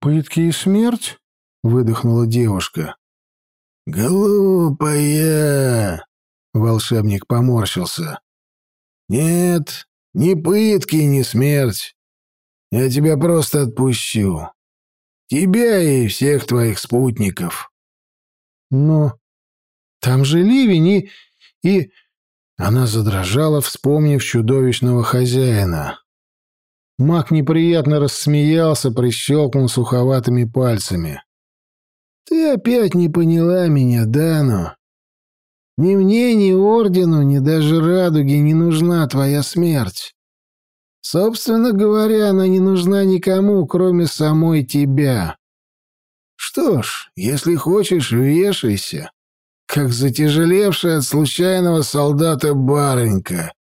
«Пытки и смерть?» — выдохнула девушка. «Глупая!» — волшебник поморщился. «Нет, ни пытки, ни смерть. Я тебя просто отпущу. Тебя и всех твоих спутников». «Но там же ливень и... и...» Она задрожала, вспомнив чудовищного хозяина. Маг неприятно рассмеялся, прищелкнул суховатыми пальцами. Ты опять не поняла меня, Дану. Ни мне, ни Ордену, ни даже Радуге не нужна твоя смерть. Собственно говоря, она не нужна никому, кроме самой тебя. Что ж, если хочешь, вешайся, как затяжелевшая от случайного солдата барынька,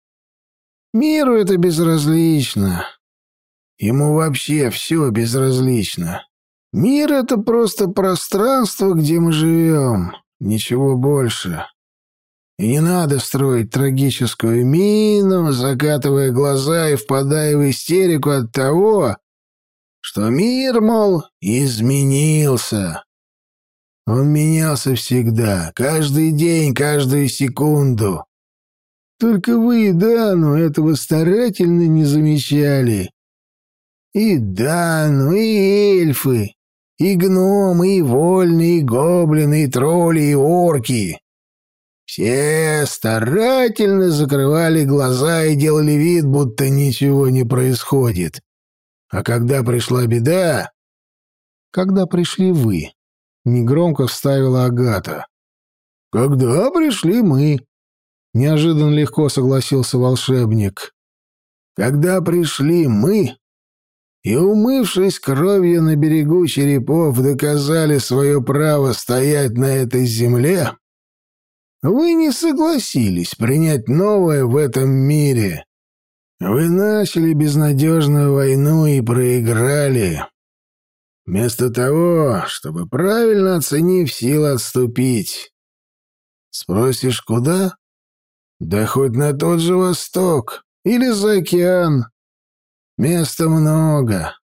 Миру это безразлично. Ему вообще все безразлично. Мир — это просто пространство, где мы живем, ничего больше. И не надо строить трагическую мину, закатывая глаза и впадая в истерику от того, что мир, мол, изменился. Он менялся всегда, каждый день, каждую секунду. Только вы, да, но этого старательно не замечали. И да, ну и эльфы, и гномы, и вольные, и гоблины, и тролли, и орки. Все старательно закрывали глаза и делали вид, будто ничего не происходит. А когда пришла беда... Когда пришли вы, негромко вставила Агата. Когда пришли мы, неожиданно легко согласился волшебник. Когда пришли мы, и, умывшись кровью на берегу черепов, доказали свое право стоять на этой земле, вы не согласились принять новое в этом мире. Вы начали безнадежную войну и проиграли. Вместо того, чтобы правильно оценив силы отступить. Спросишь, куда? Да хоть на тот же восток или за океан. Места много.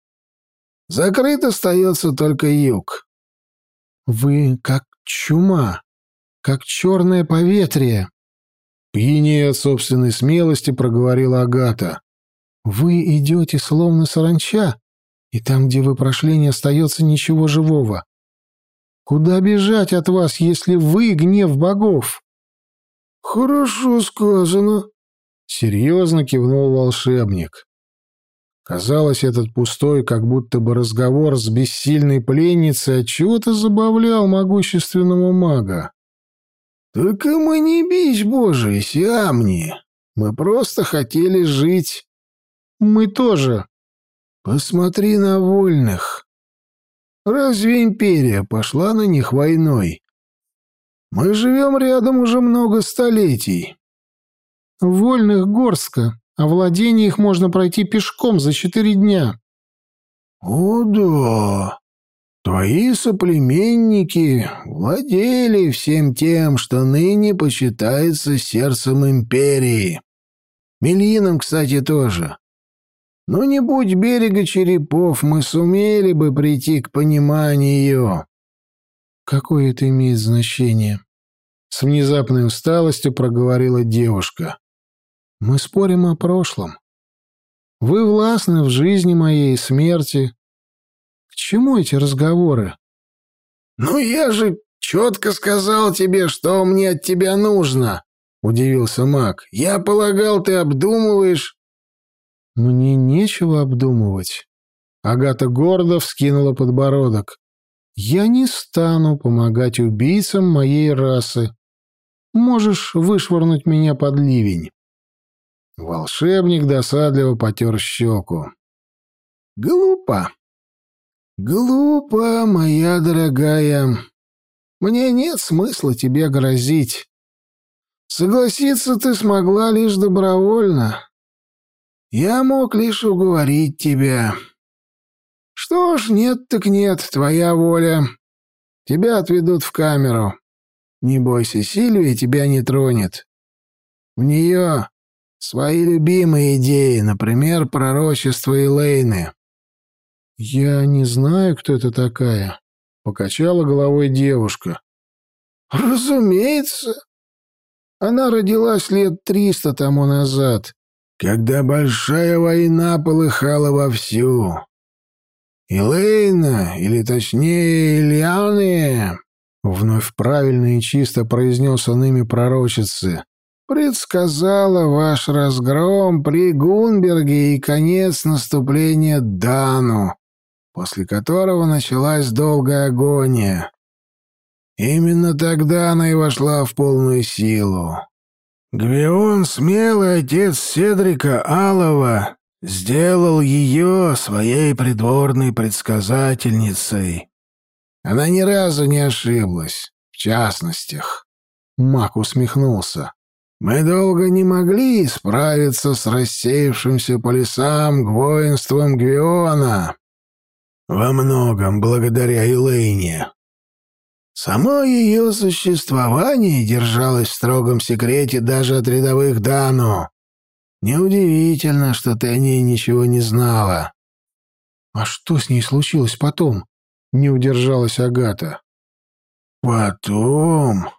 Закрыт остается только юг. Вы как чума, как черное поветрие. Пьянее от собственной смелости проговорила Агата. Вы идете словно саранча, и там, где вы прошли, не остается ничего живого. Куда бежать от вас, если вы гнев богов? Хорошо сказано, серьезно кивнул волшебник. Казалось, этот пустой, как будто бы разговор с бессильной пленницей отчего-то забавлял могущественного мага. «Только мы не бич божий, Сиамни. Мы просто хотели жить». «Мы тоже». «Посмотри на вольных. Разве империя пошла на них войной? Мы живем рядом уже много столетий». «Вольных горстка, а владение их можно пройти пешком за четыре дня». «О да, Твои соплеменники владели всем тем, что ныне почитается сердцем империи. Мельином, кстати, тоже. Но не будь берега черепов, мы сумели бы прийти к пониманию. Какое это имеет значение? С внезапной усталостью проговорила девушка. Мы спорим о прошлом. Вы властны в жизни моей и смерти, чему эти разговоры? «Ну я же четко сказал тебе, что мне от тебя нужно», — удивился маг. «Я полагал, ты обдумываешь...» «Мне нечего обдумывать». Агата гордо вскинула подбородок. «Я не стану помогать убийцам моей расы. Можешь вышвырнуть меня под ливень». Волшебник досадливо потер щеку. «Глупо», «Глупо, моя дорогая. Мне нет смысла тебе грозить. Согласиться ты смогла лишь добровольно. Я мог лишь уговорить тебя. Что ж, нет так нет, твоя воля. Тебя отведут в камеру. Не бойся, Сильвия тебя не тронет. В нее свои любимые идеи, например, пророчество Элейны. «Я не знаю, кто это такая», — покачала головой девушка. «Разумеется. Она родилась лет триста тому назад, когда большая война полыхала вовсю. Элейна, или точнее Ильяны, вновь правильно и чисто произнес он имя пророчицы, предсказала ваш разгром при Гунберге и конец наступления Дану после которого началась долгая агония. Именно тогда она и вошла в полную силу. Гвион, смелый отец Седрика Алова, сделал ее своей придворной предсказательницей. Она ни разу не ошиблась, в частностях. Мак усмехнулся. Мы долго не могли справиться с рассеявшимся по лесам воинством Гвиона. Во многом благодаря Элейне. Само ее существование держалось в строгом секрете даже от рядовых Дану. Неудивительно, что ты о ней ничего не знала. А что с ней случилось потом? Не удержалась Агата. Потом...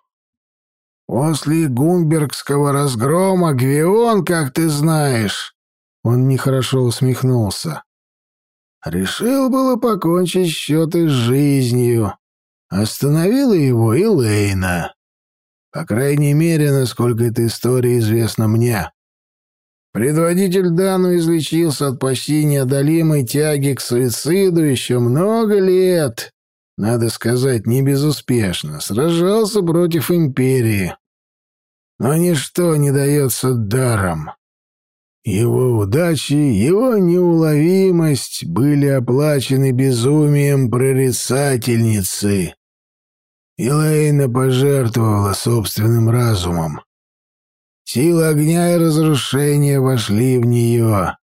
После гумбергского разгрома Гвион, как ты знаешь... Он нехорошо усмехнулся. Решил было покончить счеты с жизнью. Остановила его и Лейна. По крайней мере, насколько эта история известна мне. Предводитель Дану излечился от почти неодолимой тяги к суициду еще много лет. Надо сказать, не безуспешно. Сражался против империи. Но ничто не дается даром. Его удачи, его неуловимость были оплачены безумием прорицательницы. Элейна пожертвовала собственным разумом. Сила огня и разрушения вошли в нее.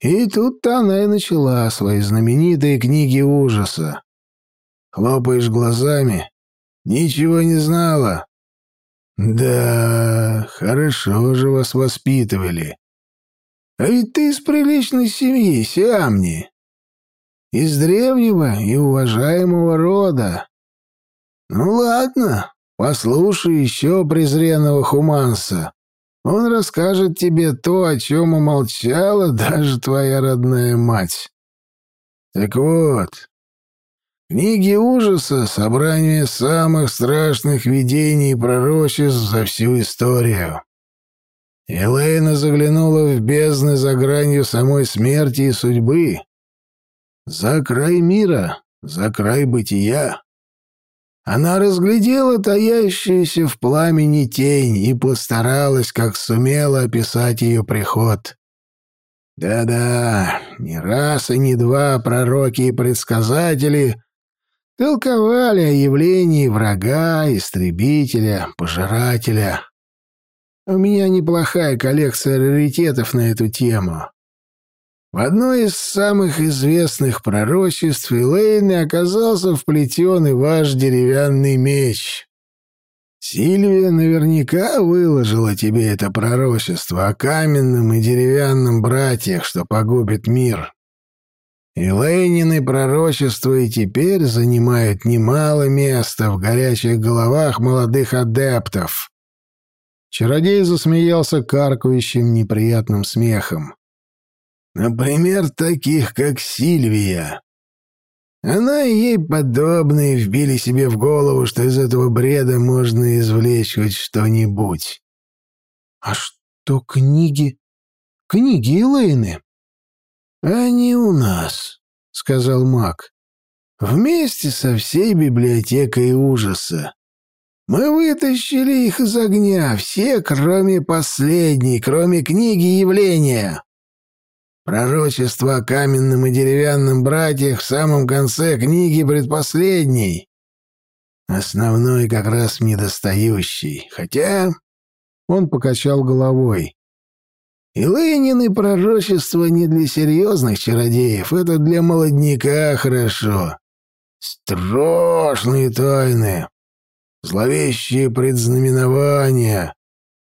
И тут-то она и начала свои знаменитые книги ужаса. Хлопаешь глазами, ничего не знала. Да, хорошо же вас воспитывали. А ведь ты из приличной семьи, Сиамни. Из древнего и уважаемого рода. Ну ладно, послушай еще презренного Хуманса. Он расскажет тебе то, о чем умолчала даже твоя родная мать. Так вот, книги ужаса — собрание самых страшных видений и пророчеств за всю историю. Элейна заглянула в бездны за гранью самой смерти и судьбы. За край мира, за край бытия. Она разглядела таящуюся в пламени тень и постаралась, как сумела, описать ее приход. Да-да, не раз и не два пророки и предсказатели толковали о явлении врага, истребителя, пожирателя. У меня неплохая коллекция раритетов на эту тему. В одной из самых известных пророчеств Элейны оказался вплетен ваш деревянный меч. Сильвия наверняка выложила тебе это пророчество о каменном и деревянном братьях, что погубит мир. Элейнины пророчества и теперь занимают немало места в горячих головах молодых адептов. Чародей засмеялся каркающим неприятным смехом. Например, таких, как Сильвия. Она и ей подобные вбили себе в голову, что из этого бреда можно извлечь хоть что-нибудь. А что книги? Книги Элейны? Они у нас, сказал маг. Вместе со всей библиотекой ужаса. Мы вытащили их из огня, все, кроме последней, кроме книги явления. Пророчество о каменном и деревянном братьях в самом конце книги предпоследней. Основной как раз недостающий. Хотя... Он покачал головой. И Ленины пророчества не для серьезных чародеев, это для молодняка хорошо. Страшные тайны, зловещие предзнаменования,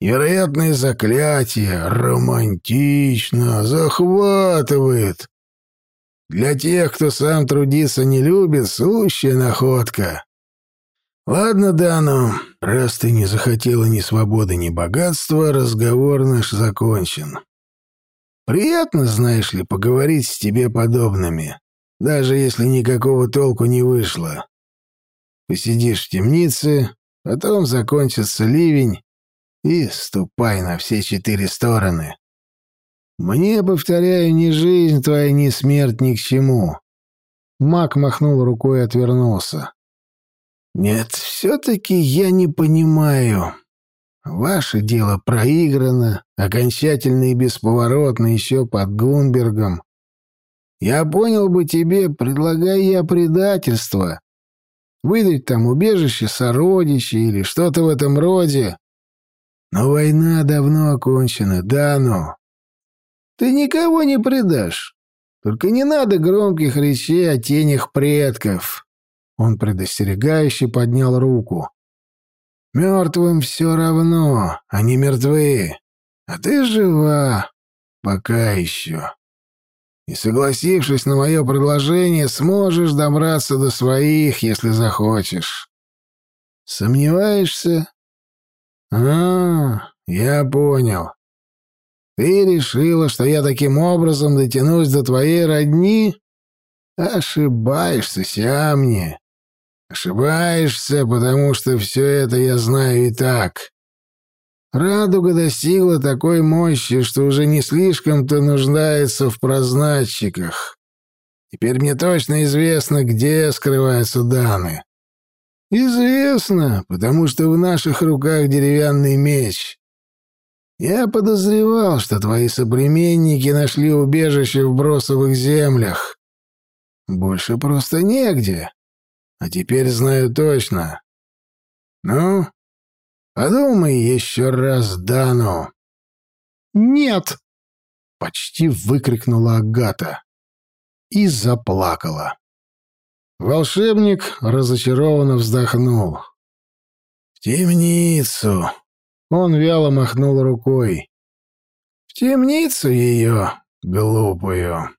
Вероятное заклятие романтично, захватывает. Для тех, кто сам трудиться не любит, сущая находка. Ладно, Дану, раз ты не захотела ни свободы, ни богатства, разговор наш закончен. Приятно, знаешь ли, поговорить с тебе подобными, даже если никакого толку не вышло. Посидишь в темнице, потом закончится ливень, и ступай на все четыре стороны. Мне, повторяю, ни жизнь твоя, ни смерть ни к чему. Мак махнул рукой и отвернулся. Нет, все-таки я не понимаю. Ваше дело проиграно, окончательно и бесповоротно еще под Гунбергом. Я понял бы тебе, предлагая я предательство. Выдать там убежище сородичей или что-то в этом роде. Но война давно окончена, да ну. Ты никого не предашь. Только не надо громких речей о тенях предков. Он предостерегающе поднял руку. Мертвым все равно, они мертвы. А ты жива. Пока еще. И согласившись на мое предложение, сможешь добраться до своих, если захочешь. Сомневаешься? А, я понял. Ты решила, что я таким образом дотянусь до твоей родни? Ошибаешься, Сиамни. Ошибаешься, потому что все это я знаю и так. Радуга достигла такой мощи, что уже не слишком-то нуждается в прознатчиках. Теперь мне точно известно, где скрываются Даны. Известно, потому что в наших руках деревянный меч. Я подозревал, что твои соплеменники нашли убежище в бросовых землях. Больше просто негде. А теперь знаю точно. Ну, подумай еще раз, Дану. Нет! Почти выкрикнула Агата. И заплакала. Волшебник разочарованно вздохнул. «В темницу!» Он вяло махнул рукой. «В темницу ее, глупую!»